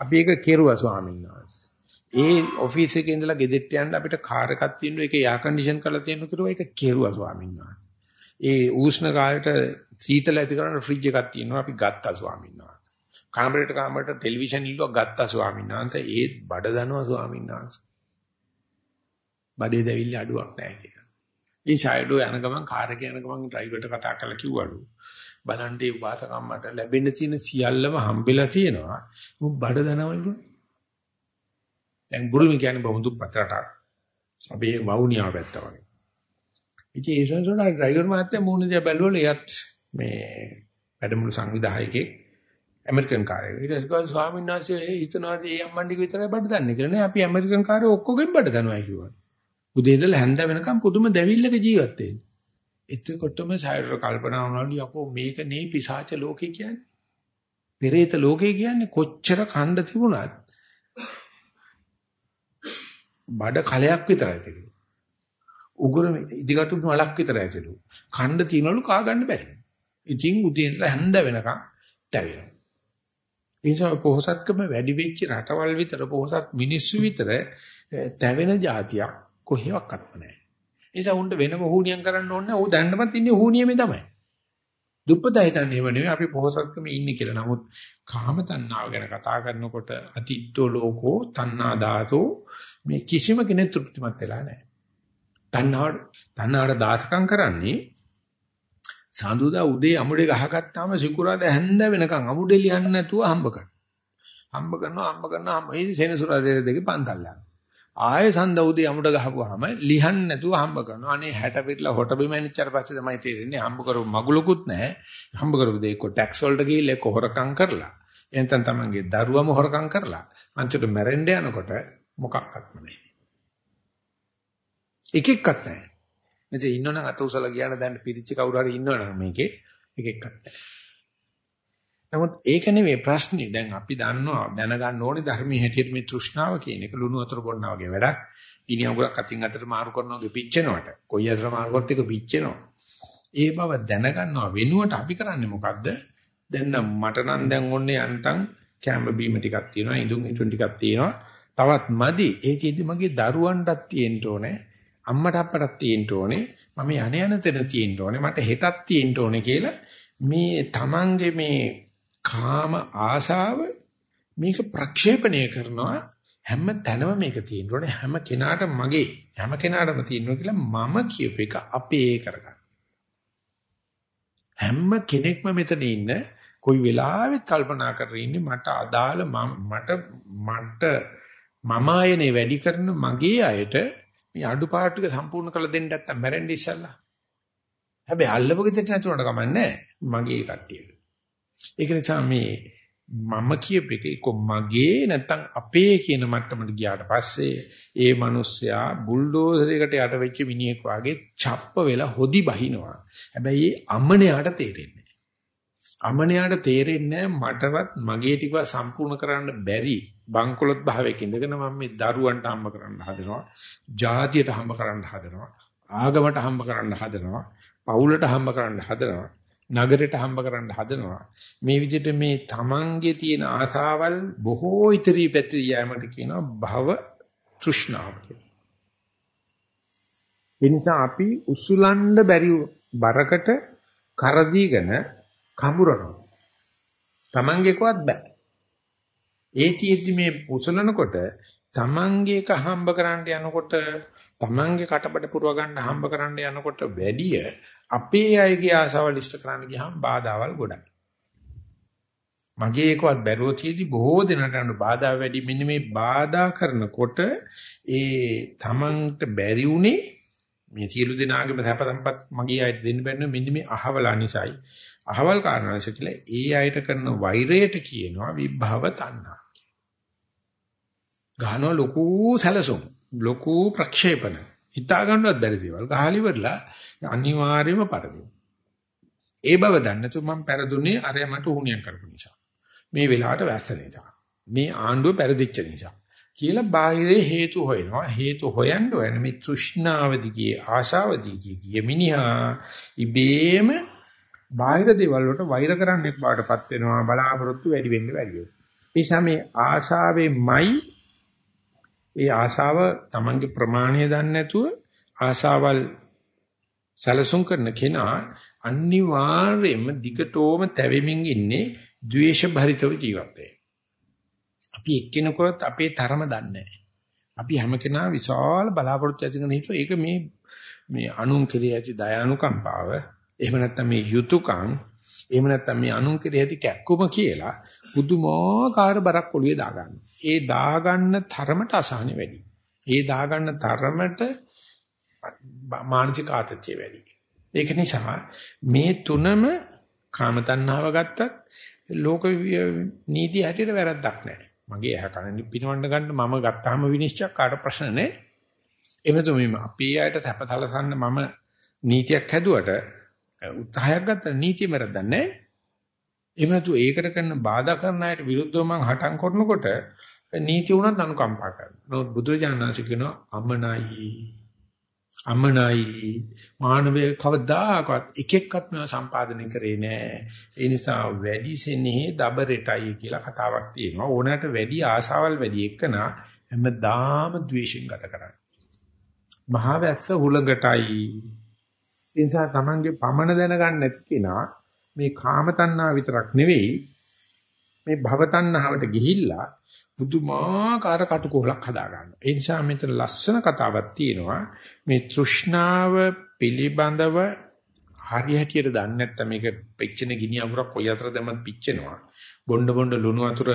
අපි ඒක කෙරුවා ස්වාමීන් වහන්සේ. ඒ ඔෆිස් එකේ ඉඳලා ගෙදෙට්ට යන්න අපිට කාර් එකක් තියෙනවා ඒක එයා කන්ඩිෂන් කරලා තියෙන කිරුවා ඒක කෙරුවා ස්වාමීන් වහන්සේ. ඒ උෂ්ණ කාලයට සීතල ඇති කරන ෆ්‍රිජ් එකක් තියෙනවා අපි ගත්තා ස්වාමීන් වහන්සේ. කාමරේට කාමරේට ටෙලිවිෂන් ඉල්ලුවා ගත්තා ස්වාමීන් වහන්සේ ඒත් බඩ දනවා ස්වාමීන් වහන්සේ. බඩේ දැවිල්ල අඩුවක් නැහැ කියලා. ඉතින් ෂයිඩෝ යන ගමන් කාර් එකේ යන ගමන් ඩ්‍රයිවර්ට කතා කරලා කිව්වලු. බලන්න මේ වාතකම්මට ලැබෙන්න තියෙන සියල්ලම හම්බෙලා තියෙනවා. උඹ බඩ දනවලු. දැන් බුරුම කියන්නේ බොහොම දුප්පත් රටක්. අපි වවුනියා පැත්ත වගේ. ඉතින් ඒ සංසෝනා ඩ්‍රයිවර් මහත්තයා මූණ දිහා බැලුවල එයත් මේ වැඩමුළු සංවිධායකයෙක් ඇමරිකන් කාර්යය. ඊට පස්සේ ස්වාමීන් වහන්සේ හිතනවා මේ අම්මන්ඩික විතරයි බඩ දන්නේ කියලා නේ. අපි ඇමරිකන් කාර්යය ඔක්කොගෙන් බඩ දනවා කිව්වා. උදේ ඉඳලා හැන්ද වෙනකම් පුදුම දැවිල්ලක ජීවත් වෙන්නේ. එතකොටම සායර කල්පනා වුණාලු යකෝ මේක නේ පිසාච ලෝකේ කියන්නේ. පෙරේත ලෝකේ කියන්නේ කොච්චර කණ්ඩ තිබුණත් බඩ කලයක් විතරයි තියෙන්නේ. උගුර ඉදිකටු වලක් විතර ඇතිලු. කණ්ඩ තියනලු කා ගන්න බැරි. ඉතින් උදේ ඉඳලා හැන්ද වෙනකන් තැවෙනවා. නිසා පොහසත්කම වැඩි වෙච්ච රටවල් විතර පොහසත් මිනිස්සු විතර තැවෙන જાතියක් කොහෙවත් නැහැ. නිසා උන්ට වෙනම හුනියම් කරන්න ඕනේ. ඌ දැන්නමත් ඉන්නේ හුනියමේ තමයි. දුප්පත හිතන්නේ එහෙම නෙවෙයි අපි පොහසත්කම ඉන්නේ කියලා. නමුත් කාම තණ්හාව ගැන කතා කරනකොට අතිත්තෝ ලෝකෝ තණ්හා ධාතෝ මේ කිසිම කෙනෙක් තෘප්තිමත් වෙලා නැහැ. තණ්හාවට තණ්හාවට දාතකම් කරන්නේ සඳුදා උදේ අමුඩේ ගහගත්තාම සිකුරාද හැන්ද වෙනකන් අමුඩේ ලියන්න නැතුව හම්බ කරනවා. හම්බ කරනවා හම්බ කරනවා හම්බ ඒ සෙනසුරාදේ දෙකේ පන්තල් යනවා. ආයෙ සඳ උදේ අමුඩ ගහපුවාම ලිහන්න නැතුව හම්බ කරනවා. අනේ 60 පිටලා හොට බිම ඇනිච්චාට පස්සේ තමයි තේරෙන්නේ හම්බ කරපු මගුලකුත් නැහැ. හම්බ කරපු දේ එක්ක ටැක්ස් වලට ගිහිල්ලා එක්ක හොරකම් කරලා. එතෙන් තමන්ගේ දරුවම හොරකම් කරලා. මංචට මැරෙන්න යනකොට මොකක්වත්ම නැහැ. එක එක්කත් නැහැ. එතෙ ඉන්නවනම් අත උසලා ගියාන දැන් පිරිච්ච කවුරු හරි ඉන්නවනම් මේකේ එක එක්කත් නැහැ. නමුත් ඒක නෙමෙයි ප්‍රශ්නේ. දැන් අපි දන්නවා දැනගන්න ඕනේ ධර්මයේ හැටියට මේ තෘෂ්ණාව කියන එක ලුණු වතුර බොන්නා වගේ වැඩක්. ගිනි අඟුරක් අතින් අතට මාරු කරනවා වගේ පිච්චෙනවට. කොයි අතට මාරු කරත් එක පිච්චෙනවා. ඒ බව දැනගන්නවා වෙනුවට අපි කරන්නේ මොකද්ද? දැන් නම් මට නම් දැන් ඔන්නේ යන්තම් කැම්බ බීම ටිකක් තියෙනවා, ඉඳුන් ඉඳුන් ටිකක් තියෙනවා. තවත් මදි. ඒ චේදි මගේ දරුවන්ටත් තියෙන්න ඕනේ. අම්මට අප්පටත් තියෙන්න ඕනේ. මම යණ යන තැන තියෙන්න ඕනේ. මට හෙටත් තියෙන්න ඕනේ කියලා මේ Tamange මේ කාම ආශාව මේක ප්‍රක්ෂේපණය කරනවා. හැම තැනම මේක තියෙන්න ඕනේ. හැම කෙනාට මගේ හැම කෙනාටම තියෙනවා කියලා මම කියප එක අපේ කරගන්න. හැම කෙනෙක්ම මෙතන ඉන්න කොයි වෙලාවෙත් කල්පනා කරගෙන ඉන්නේ මට අදාළ මට මට මම ආයනේ වැඩි කරන මගේ අයට මේ අඩුපාඩු ටික සම්පූර්ණ කරලා දෙන්න නැත්තම් මැරෙන්න ඉස්සල්ලා. හැබැයි අල්ලපු ගෙදරට නැතුණට කමන්නේ මගේ කට්ටියට. ඒක නිසා මේ මම කියපේක එක්ක මගේ නැත්තම් අපේ කියන මට්ටමට ගියාට පස්සේ ඒ මිනිස්සයා බුල්ඩෝසරයකට යට වෙච්ච මිනිහෙක් වාගේ ڇප්ප වෙලා හොදි බහිනවා. හැබැයි අමනයාට තේරෙන්නේ අමනයාට තේරෙන්නේ මටවත් මගේ ටික සම්පූර්ණ කරන්න බැරි බංකොලොත් භාවයක ඉඳගෙන මම මේ දරුවන්ට හම්බ කරන්න හදනවා. ජාතියට හම්බ කරන්න හදනවා. ආගමට හම්බ කරන්න හදනවා. පවුලට හම්බ කරන්න හදනවා. නගරයට හම්බ කරන්න හදනවා. මේ විදිහට මේ තමන්ගේ තියෙන ආසාවල් බොහෝ ඉතරි පැතිරී යෑමට කියනවා භව තෘෂ්ණාව කියලා. එනිසා අපි උසුලන්න බැරි බරකට කරදීගෙන කඹරනවා. තමන්ගේකවත් බෑ. ඒ තියෙද්දි මේ උසලනකොට තමන්ගේ එක හම්බ කරන්න යනකොට තමන්ගේ කටබඩ පුරව ගන්න හම්බ කරන්න යනකොට වැඩිය අපේ අයගේ ආසාවල් ඉෂ්ට කරන්න ගියාම බාධාවල් ගොඩයි. මගේ එකවත් බැරුව තියදී බොහෝ දෙනාට අනු බාධා වැඩි. මෙන්න මේ බාධා කරනකොට ඒ තමන්ට බැරි උනේ මේ සියලු දෙනාගේම සැප සම්පත් මගේ අයට දෙන්න බැන්න මෙන්න මේ අහවලා නිසායි අහවල් කාරණා නිසා කියලා ඒ අයට කරන වෛරයට කියනවා විභව තණ්හා ගහනවා ලොකු සැලසුම් ලොකු ප්‍රක්ෂේපණ හිතා ගන්නවත් බැරි දේවල් ගහලි වරලා අනිවාර්යයෙන්ම පරදිනවා. ඒ බව දන්නතු මම පෙරදුනේ අරය මට උහුණියක් කරපු නිසා. මේ වෙලාවට වැස්ස නිසා. මේ ආණ්ඩුව පෙරදිච්ච නිසා. කියලා බාහිරේ හේතු හොයනවා. හේතු හොයන්න ඕන මේ තෘෂ්ණාව දිගේ ආශාව දිගේ ගිය මිනිහා ඉබේම බාහිර දේවල් වලට වෛර කරන්නෙක් බාටපත් වෙනවා. බලාපොරොත්තු වැඩි වෙන්න වැඩි වෙනවා. ඒ නිසා මේ ආශාවෙමයි ඒ ආශාව Tamange ප්‍රමාණය දන්නේ නැතුව ආශාවල් සැලසුම් කරන කෙනා අනිවාර්යයෙන්ම දිගටම තැවෙමින් ඉන්නේ ද්වේෂ භරිතව ජීවත් අපි එක්කෙනෙකුට අපේ තරම දන්නේ අපි හැම කෙනා විශාල බලාපොරොත්තු ඇති කරන හිතුව ඒක මේ මේ අනුන් කෙරෙහි ඇති දයානුකම්පාව එහෙම නැත්නම් මේ යුතුයකම් එහෙම නැත්නම් මේ අනුන් කෙරෙහි ඇති කැක්කුම කියලා පුදුමාකාර බරක් ඔළුවේ දාගන්න. ඒ දාගන්න තරමට අසහනෙ වැඩි. ඒ දාගන්න තරමට මානසික ආතතිය වැඩි. ඒක නිසා මේ තුනම කාම තණ්හාව ගත්තත් ලෝක නීති හැටියට වැරද්දක් නැහැ. මගේ ඇහ කන පිනවන්න ගන්න මම ගත්තාම විනිශ්චය කාට ප්‍රශ්න නැහැ. එමෙතු මේ අපේ අයට තපතලසන්න මම නීතියක් හැදුවට උත්සාහයක් ගත්ත නීතිය වැරද්දක් නැහැ. එහෙම නැතු ඒකට කරන බාධා කරන අයට විරුද්ධව මං හටන් කරනකොට නීති උනත් අනුකම්පා කරනවා. නමුත් බුදුරජාණන් වහන්සේ කියනවා අමනයි අමනයි මානවය කවදාකවත් එක එක්කත් මේව සම්පාදනය කරේ නෑ. ඒ නිසා වැඩි සෙනෙහි දබරටයි කියලා කතාවක් තියෙනවා. ඕනකට වැඩි ආසාවල් වැඩි එක්කන හැමදාම ද්වේෂයෙන් ගත කරන්නේ. මහා වැස්ස හුලඟටයි. ඒ නිසා Tamange පමණ දැනගන්න නැති කෙනා මේ කාම තණ්හා විතරක් නෙවෙයි මේ භව තණ්හාවට ගිහිල්ලා පුදුමාකාර කටුකොලක් හදා ගන්නවා. ඒ නිසා මෙතන ලස්සන කතාවක් තියෙනවා. මේ තෘෂ්ණාව පිළිබඳව හරි හැටියට දන්නේ නැත්නම් මේක පිච්චෙන ගිනි අඟුරක් කොයි අතර දැම්මත් පිච්චෙනවා. බොණ්ඩ බොණ්ඩ ලුණු වතුර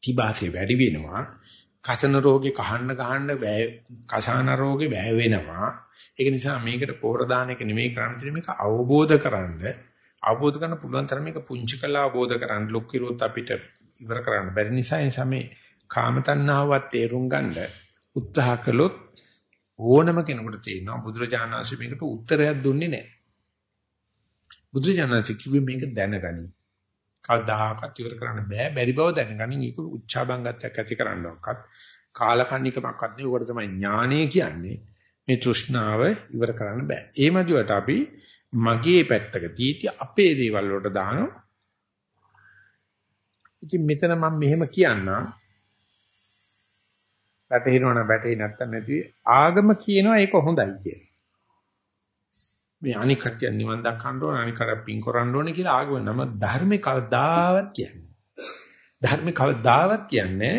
තිබාසේ වැඩි වෙනවා. කසන රෝගේ කහන්න ගහන්න බෑ කසාන රෝගේ බෑ වෙනවා. ඒක නිසා මේකට පොහොර දාන එක නෙමෙයි කරන්නේ මේක අවබෝධ කරගන්න අවබෝධ කරන්න පුළුවන් තරම මේක පුංචි කළා අවබෝධ කරගන්න ලොක් කිරුවොත් අපිට ඉවර කරන්න බැරි නිසා ඒ සමේ කාම තණ්හාවත් තේරුම් ගන්න උත්සාහ කළොත් ඕනම කෙනෙකුට තේරෙනවා බුදුරජාණන් වහන්සේ මේකට උත්තරයක් දුන්නේ නැහැ. බුදුරජාණන් වහන්සේ කිව්වේ මේක දැනගනි. කවදාකවත් ඉවර කරන්න බෑ. බැරි බව දැනගනි. ඒක උච්චාබංගත්වයක් ඇති කරන්නවක්වත් කාලකන්නිකමක්වත් නෙවෙයි. උකට තමයි ඥානය කියන්නේ. මේ තෘෂ්ණාව ඉවර කරන්න බෑ. ඒ මදිවට අපි මගේ පැත්තක තීටි අපේ දේවල් වලට දානවා. ඉතින් මෙතන මම මෙහෙම කියන්නම්. වැටහිනවනම් වැටේ නැත්තම් නැති ආගම කියනවා ඒක හොඳයි කියලා. මේ අනික් කටිය නිවන් දක්වන්න ඕන අනික් කර පින් කරන්න ඕනේ කියලා ආගම නම ධර්මේ කවදාවත් කියන්නේ. ධර්මේ කවදාවත් කියන්නේ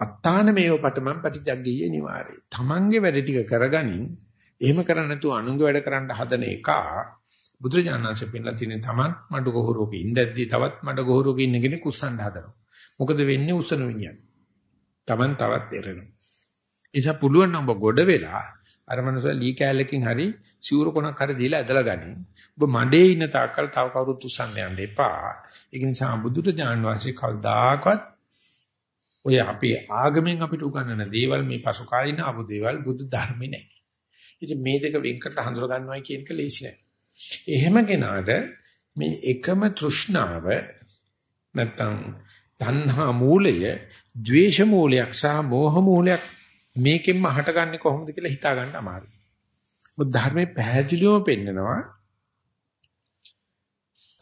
අත්තාන මේව පටමන් පටිජග්ගීය නිවාරේ. Tamange වැඩ ටික කරගනින් එහෙම කරන්නේ නැතුව අනුන්ගේ වැඩ කරන්න හදන එක බුදුරජාණන්සේ පෙන්නලා තියෙන තමන් මඩ ගොහරුවක ඉඳද්දි තවත් මඩ ගොහරුවක ඉන්න කෙනෙක් උස්සන්න හදනවා. මොකද වෙන්නේ උස්සන විඤ්ඤාණ. තමන් තවත් එරෙනවා. ඒසක් පුළුවන් නම් ඔබ ගොඩ වෙලා අර මනස ලී කෑල්ලකින් හරි සිවුරු කොනක් හරි දීලා ඇදලා ගනින්. ඔබ මඩේ ඉන්න තාක්කල් තව කවුරුත් උස්සන්න යන්න එපා. ඒක නිසා බුදුරජාණන් වහන්සේ කවදාකවත් ඔය අපේ ආගමෙන් අපිට උගන්වන දේවල් මේ පසු කාලින ආපු දේවල් බුදු ධර්මේ නැහැ. ඉතින් මේ දෙක වෙන් කරලා හඳුර ගන්නවයි කියන එක ලේසි නෑ. එහෙම කෙනාට මේ එකම තෘෂ්ණාව නැත්තම් තණ්හා මූලය, ද්වේෂ මූලයක් සහ මෝහ මූලයක් මේකෙන්ම හටගන්නේ කොහොමද කියලා හිතා ගන්න අමාරුයි. මොකද ධර්මයේ පැහැදිලිවම පෙන්නනවා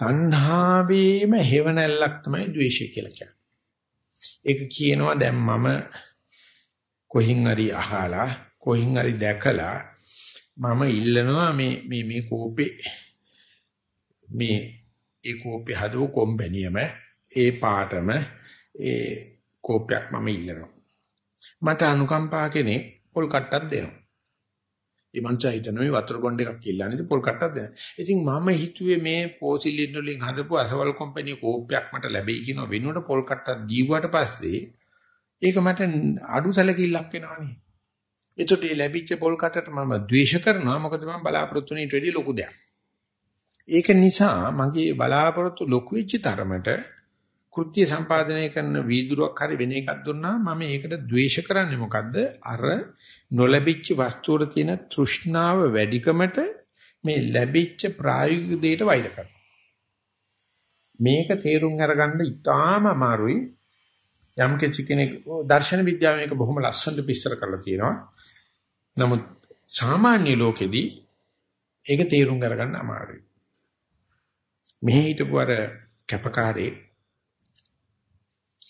තණ්හාවේම හේවණල්ලක් තමයි ද්වේෂය කියලා කියන්නේ. ඒක කියනවා දැන් මම කොහින් හරි අහලා කොහින් හරි දැකලා මම ඉල්ලනවා මේ මේ මේ කෝපේ මේ ඒ කෝපේ හදව කොම්බැනියම ඒ පාටම ඒ කෝපයක් මම ඉල්ලනවා මට අනුකම්පා කෙනෙක් පොල් කට්ටක් දෙනවා. ඒ මං හිතන මේ වතුර බොණ්ඩ එකක් ඉල්ලන්නේ පොල් කට්ටක් දෙනවා. ඉතින් මම හිතුවේ මේ පෝසිලින් වලින් හදපු අසවල් කම්පැනි කෝපයක් මට ලැබෙයි කියන වෙනුවට පොල් කට්ටක් දීුවාට පස්සේ ඒක මට අඩු සැලකිල්ලක් වෙනවනේ එතකොට මේ ලැබිච්ච පොල් කටට මම ද්වේෂ කරනවා. මොකද මම බලාපොරොත්තු වෙන ඊට වැඩිය ලොකු දෙයක්. ඒක නිසා මගේ බලාපොරොත්තු ලොකු වෙච්ච තරමට කෘත්‍ය සම්පාදනය කරන වීදුරුවක් හරි වෙන එකක් දුන්නා මම ඒකට ද්වේෂ කරන්නේ මොකද්ද? අර නොලැබිච්ච වස්තුවල තියෙන තෘෂ්ණාව වැඩිකමට මේ ලැබිච්ච ප්‍රායෝගික දෙයට වෛර කරනවා. මේක තේරුම් අරගන්න ඉතාම අමාරුයි. යම් කෙනෙක් දර්ශන විද්‍යාව මේක බොහොම ලස්සනට විස්තර කරලා තියෙනවා. නමුත් සාමාන්‍ය ලෝකෙදී ඒක තේරුම් ගන්න අමාරුයි. මෙහි හිටපු අර කැපකාරී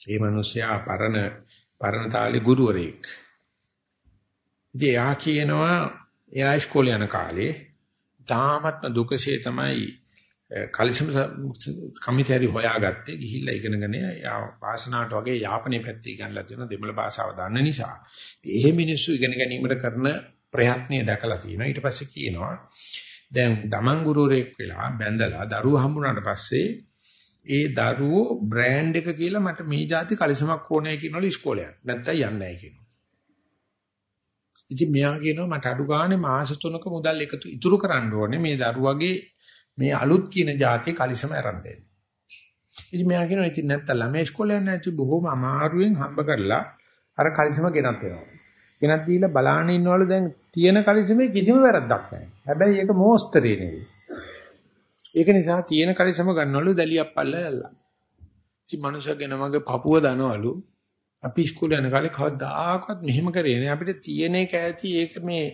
මේ මිනිසයා පරණ පරණ තාලේ ගුරුවරයෙක්. ඉතින් එයා කියනවා එයා ඉස්කෝලේ යන කාලේ තාමත්ම දුකසේ තමයි කලිසම කමිටරි හොයාගත්තේ ගිහිල්ලා ඉගෙනගෙන යා වාසනාවට වගේ යාපනයේ පැත්තේ ඉගෙනලා තියෙන දෙමළ භාෂාව දන්න නිසා ඉතින් එහෙ මිනිස්සු ඉගෙන ගැනීමට කරන ප්‍රයත්නය දැකලා තියෙනවා ඊට පස්සේ කියනවා දැන් දමන් ගුරුවරයෙක් වෙලා බැඳලා දරුවෝ හම්බුනාට පස්සේ ඒ දරුවෝ බ්‍රෑන්ඩ් එක කියලා මට මේ જાති කලිසමක් ඕනේ කියනවලු ඉස්කෝලේ යන්න නැත්තම් යන්නේ නැහැ කියනවා ඉතින් මෙයා කියනවා මට අඩු ගානේ මාස 3ක මුදල් එකතු ඉතුරු කරන්න ඕනේ මේ දරුවගේ මේ අලුත් කියන જાතිය කලිසම ආරම්භ දෙන්න. ඉතින් මෙයා කියනවා ඉතින් නැත්තම් ළමයි ඉස්කෝලේ යන්නේ නැති බොහොම අමාරුවෙන් හම්බ කරලා අර කලිසම ගෙනත් වෙනවා. ගෙනත් දීලා බලාන ඉන්නවලු දැන් තියෙන කලිසමේ කිසිම වැරද්දක් නැහැ. හැබැයි ඒක මෝස්තරේ නෙවෙයි. ඒක නිසා තියෙන කලිසම ගන්නවලු දැලියප්පල්ල ඇල්ලන. ඉතින් මනුෂ්‍යගෙන මගේ පපුව දනවලු අපි ඉස්කෝලේ යන කාලේ කවදාකවත් මෙහෙම කරේ නෑ අපිට තියෙන එක ඇති ඒක මේ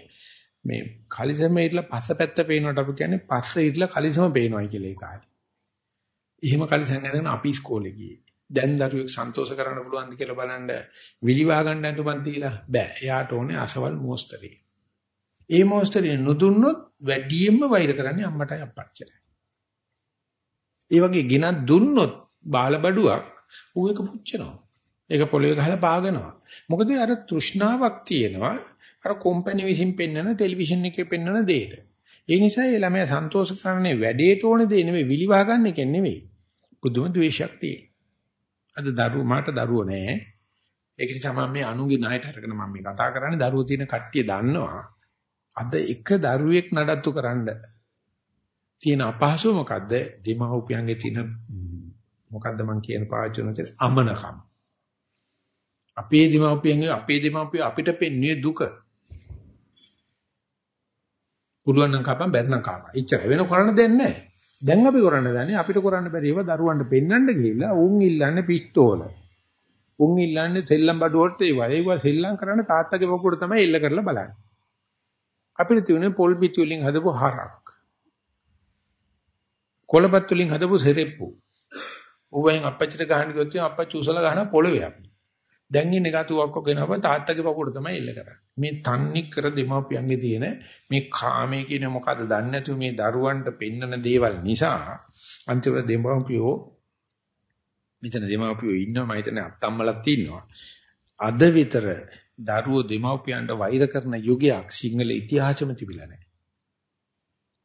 මේ කලිසම ඉట్లా පස්සපැත්ත පේනවට අපි කියන්නේ පස්ස ඉట్లా කලිසම පේනවයි කියලා ඒ කාලේ. එහෙම කලිසම් ඇඳගෙන අපි ඉස්කෝලේ ගියේ. දැන් දරුවෙක් සන්තෝෂ කරන්න පුළුවන්ද කියලා බලන්න විලිවා ගන්න අඳුමන් තියලා බෑ. එයාට ඕනේ අසවල් මොස්තරේ. ඒ මොස්තරේ නුදුන්නොත් වැඩියෙන්ම වෛර කරන්නේ අම්මටයි අප්පච්චිටයි. ඒ වගේ ගෙනත් දුන්නොත් බාල බඩුවක් ඌ එක පුච්චනවා. ඒක පොළවේ ගහලා පාගනවා. මොකද අර තෘෂ්ණාවක් තියෙනවා. අර කම්පැනි විසින් පෙන්වන ටෙලිවිෂන් එකේ පෙන්වන දෙයට. ඒ නිසා ඒ ළමයා සන්තෝෂ කරන්නේ වැඩේට ඕන දේ නෙවෙයි විලිවා ගන්න එක නෙවෙයි. පුදුම ද්වේෂයක් තියෙන. අද දරුවෝ මාට දරුවෝ නෑ. ඒක නිසා මම මේ අනුගේ ණයට අරගෙන මම මේ කතා කරන්නේ දරුවෝ තියෙන කට්ටිය දන්නවා. අද එක දරුවෙක් නඩත්තු කරන්න තියෙන අපහසුව මොකද්ද? දෙමව්පියන්ගේ තියෙන මොකද්ද මං කියන පාවිච්චි කරන අමනකම්. අපේ දෙමව්පියන්ගේ අපේ දෙමව්පිය අපිට පෙන්වන්නේ දුක. පුළුවන් නම් කපන් බැරි නම් කපන්. එච්චර වෙන කරන්න දෙයක් නැහැ. දැන් අපි කරන්න දන්නේ අපිට කරන්න බැරි ඒවා දරුවන්ට පෙන්වන්න ගිහිල්ලා උන් ඉල්ලන්නේ පිස්තෝල. උන් ඉල්ලන්නේ සෙල්ලම් බඩුවට ඒවා. ඒවා සෙල්ලම් කරන්න තාත්තගේ පොකුවට තමයි එල්ල කරලා බලන්නේ. අපිට තියෙන්නේ පොල් පිටි වලින් හදපු හරක්. කොළපත් වලින් හදපු සෙරෙප්පු. ඌවෙන් අපච්චිට ගහන්න ගියොත් අපච්චි උසල ගහන පොළවේ අපි. දැන් ඉන්නේ ගතුවක් ගෙනව තාත්තගේ පපුවට තමයි එල්ල කරන්නේ. මේ තන්නේ කර දෙමාපියන්ගේ තියෙන මේ කාමයේ කියන මොකද්ද දන්නේ නැතුව මේ දරුවන්ට පෙන්නන දේවල් නිසා අන්තිමට දෙමාපියෝ මෙතන දෙමාපියෝ ඉන්නවා මම හිතන්නේ අත්තම්මලක් ඉන්නවා. අද විතර දරුවෝ දෙමාපියන්ට වෛර කරන යුගයක් සිංහල ඉතිහාසෙම තිබිලා නැහැ.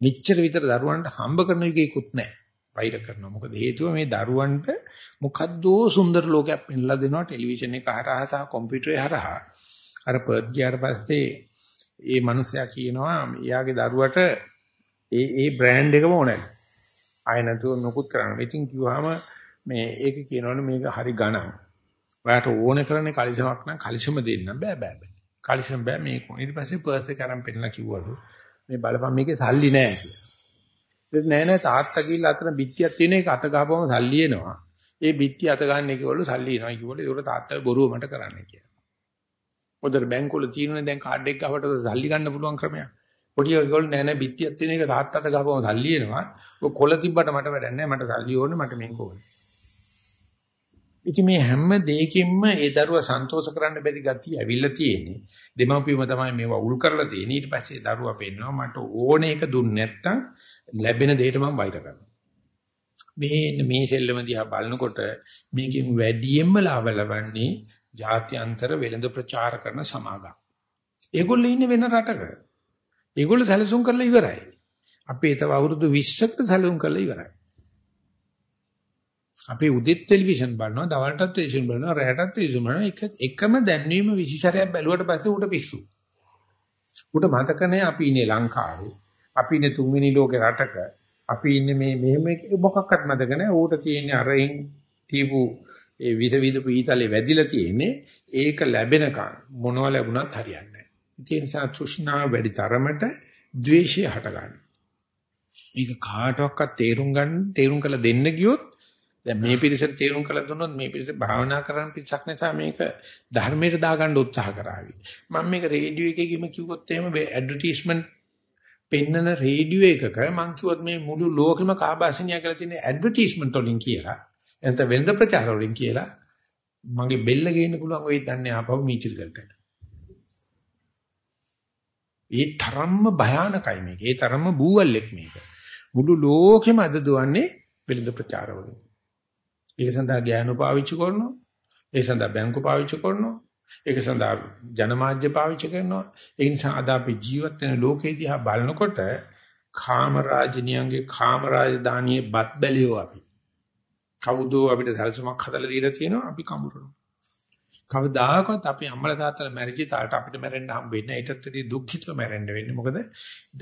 මෙච්චර විතර දරුවන්ට හම්බ කරන එකේකුත් නැහැ. වෛර කරනවා. මොකද හේතුව මේ දරුවන්ට මොකද්දෝ සුන්දර ලෝකයක් පෙන්ලා දෙනවා ටෙලිවිෂන් එක හරහා සහ කම්පියුටරේ හරහා. අර පර්ත් ගියාට පස්සේ ඒ මනුස්සයා කියනවා එයාගේ දරුවට ඒ ඒ බ්‍රෑන්ඩ් එකම ඕනේ. ආය නැතුව මොකුත් කරන්න. ඉතින් කිව්වහම මේ ඒක කියනවනේ මේක හරි ගණන්. ඔයාට ඕනේ කරන්නේ කලිසමක් නම් කලිසම දෙන්න බෑ බෑ බෑ. කලිසම බෑ මේක. ඊට පස්සේ පර්ස් එක අරන් පෙන්නලා කිව්වලු. මේ බලපන් මේකේ සල්ලි නෑ කියලා. ඒක නෑ නෑ තාත්තා කියලා අතන බිත්තියක් තියෙන එක අත ගහපුවම සල්ලි එනවා. ඒ බිත්තිය අත ගන්න එකවලු සල්ලි එනවා කිව්වලු ඒක තාත්තා බොරුව මට කරන්න කියලා. මොකද බැංකුවල තියෙනනේ දැන් කාඩ් එක ගහවට සල්ලි ගන්න පුළුවන් ක්‍රමයක්. පොඩි එකගොල්ලෝ නෑ නෑ බිත්තියක් තියෙන එක තාත්තා අත ගහපුවම සල්ලි එනවා. ඔය කොළ තිබ්බට මට වැඩක් නෑ මට සල්ලි ඕනේ මට මේක ඕනේ. ඉතින් මේ හැම දෙයකින්ම ඒ දරුවා සන්තෝෂ කරන්න බැරි ගතිය ඇවිල්ලා තියෙන්නේ. දෙමාපියම තමයි මේවා උල් කරලා තියෙන්නේ. ඊට පස්සේ දරුවා පෙන්නනවා මට ඕන එක දුන්නේ නැත්තම් ලැබෙන දෙයට මම වෛර කරනවා. මේ මේ සෙල්ලම දිහා බලනකොට මේකෙන් වැඩියෙන්ම ලාභ ලබන්නේ ජාත්‍යන්තර වෙළඳ ප්‍රචාර කරන සමාගම්. ඒගොල්ලෝ ඉන්නේ වෙන රටක. ඒගොල්ලෝ සැලසුම් කරලා ඉවරයි. අපේ තව අවුරුදු 20කට සැලසුම් කරලා ඉවරයි. අපි උදෙත් ටෙලිවිෂන් බලනවා, දවල්ටත් ටෙලිවිෂන් බලනවා, රැටත් ටෙලිවිෂන් බලනවා. එක එකම දැන්වීම විශේෂයක් බැලුවට පස්සේ උට පිස්සු. උට මතක නැහැ අපි ඉන්නේ ලංකාවේ. අපි ඉන්නේ තුන්වෙනි ලෝකේ රටක. අපි ඉන්නේ මේ මෙහෙම මොකක්වත් මතක නැහැ. ඌට තියෙන්නේ අරින් තීපු ඒ විස විදපු ඊතලේ වැදිලා තියෙන්නේ. ඒක ලැබෙනකන් මොනව ලැබුණත් හරියන්නේ නැහැ. ඒ නිසා තෘෂ්ණාව වැඩි තරමට ද්වේෂය හටගන්නවා. මේක කාටවත් තේරුම් ගන්න තේරුම් කරලා දෙන්න ගියොත් දැන් මේ පිරිසට තේරුම් කළ දුන්නොත් මේ පිරිස භාවනා කරන පිරිසක් නිසා මේක ධර්මයට දාගන්න උත්සාහ කරાવી. මම මේක රේඩියෝ එකේ ගිම කිව්වොත් එහෙම ඇඩ්වර්ටයිස්මන්ට් පෙන්නන රේඩියෝ එකක මං කිව්වොත් මේ මුළු ලෝකෙම කාබාසිනියා කියලා තියෙන ඇඩ්වර්ටයිස්මන්ට් වලින් කියලා එතන වෙන්ද ප්‍රචාර වලින් කියලා මගේ බෙල්ල ගේන්න පුළුවන් ඔය දන්නේ ආපහු මීචිල් ගල්ට. ඒ තරම්ම භයානකයි මේක. ඒ තරම්ම බූවල්ෙක් මේක. මුළු ලෝකෙම අද දුවන්නේ වෙළඳ ප්‍රචාර වලින්. ඒක සඳහා ගෑනු පාවිච්චි කරනවා. ඒ සඳහා බැංකු පාවිච්චි කරනවා. ඒක සඳහා ජනමාධ්‍ය පාවිච්චි කරනවා. ඒ නිසා අද අපි ජීවත් වෙන ලෝකෙ දිහා බලනකොට කාම රාජිනියන්ගේ කාම රාජධානියේ බත් බැලියෝ අපි. කවුද අපිට සැලසුමක් හදලා දීලා තියෙනවා අපි කඹරනවා. කවදාකවත් අපි අම්මලා තාත්තලා මැරිච්ච තාලට අපිට මැරෙන්න හම්බ වෙන්නේ. ඒකත් ඇටි දුක්ඛිතව මැරෙන්න වෙන්නේ. මොකද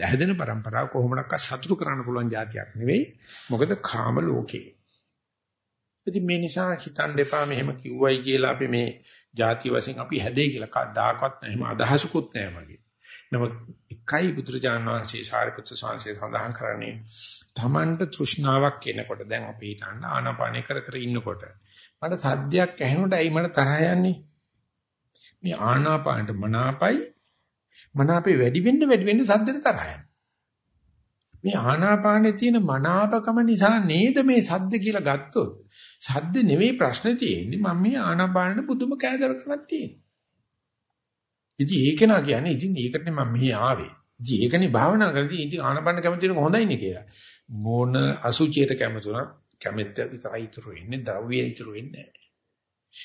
හැදෙන પરම්පරාව කොහොමඩක්වත් සතුටු කරන්න පුළුවන් જાතියක් නෙවෙයි. මොකද කාම ලෝකේ. ඉතින් මේ නිසා හිතන්න එපා මෙහෙම කිව්වයි කියලා අපි මේ ಜಾති වශයෙන් අපි හැදේ කියලා කවදාකවත් නැහැ. එහෙම අදහසකුත් නැහැ මගේ. නමුත් එකයි බුදුරජාණන් වහන්සේ සාරිපුත්‍ර ස්වාමීන් සඳහන් කරන්නේ තමන්ට තෘෂ්ණාවක් එනකොට දැන් අපි හිතන්න ආනාපානේ කර කර ඉන්නකොට මට සද්දයක් ඇහෙනකොට ඇයි මට තරහ යන්නේ? මේ ආනාපානට මනාපයි මනාපේ වැඩි වෙන්න වැඩි වෙන්න සද්දෙට තරහ යනවා. මේ ආනාපානේ තියෙන මනාපකම නිසා නේද මේ සද්ද කියලා ගත්තොත් සද්ද නෙවෙයි ප්‍රශ්නේ තියෙන්නේ මම මේ ආනාපානෙ පුදුම කෑදරකමක් තියෙනවා. ඉතින් ඒක නා කියන්නේ ඉතින් ඒකටනේ මම මෙහි ආවේ. ඉතින් ඒකනේ භාවනා කරද්දී ඉතින් ආනාපාන කැමති වෙනක හොඳයිනේ කියලා. මොන අසුචියට කැමතුණා කැමැත්ත විතරයි ඉතුරු වෙන්නේ ද්‍රව්‍ය ඉතුරු වෙන්නේ නැහැ.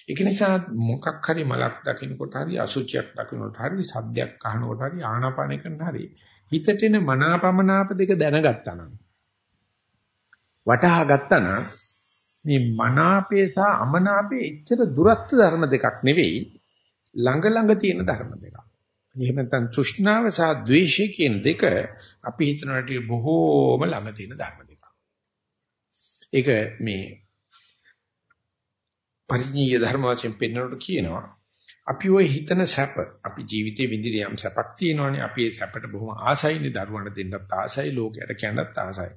ඒක නිසා මොකක් හරි මලක් දකින්නකොට හරි අසුචියක් දකින්නකොට හරි සද්දයක් අහනකොට හරි ආනාපාන කරන හරි හිතට එන මනාපමනාප දෙක දැනගත්තා නම් වටහා ගත්තා නම් මේ මනාපේ සහ අමනාපේ එච්චර දුරස්ත ධර්ම දෙකක් නෙවෙයි ළඟ ළඟ තියෙන ධර්ම දෙකක්. එහෙම නැත්නම් තෘෂ්ණාව සහ ද්වේෂය කියන දෙක අපි හිතනට බොහෝම ළඟ තියෙන ධර්ම දෙකක්. ඒක මේ පරිඥීය ධර්ම වශයෙන් පෙන්වනකොට කියනවා අපි ওই හිතන සැප අපි ජීවිතේ විඳින යම් සැපක් තියෙනවානේ අපි ඒ සැපට බොහොම ආසයිනේ දරුවන්ට දෙන්නත් ආසයි ලෝකයට කියන්නත් ආසයි.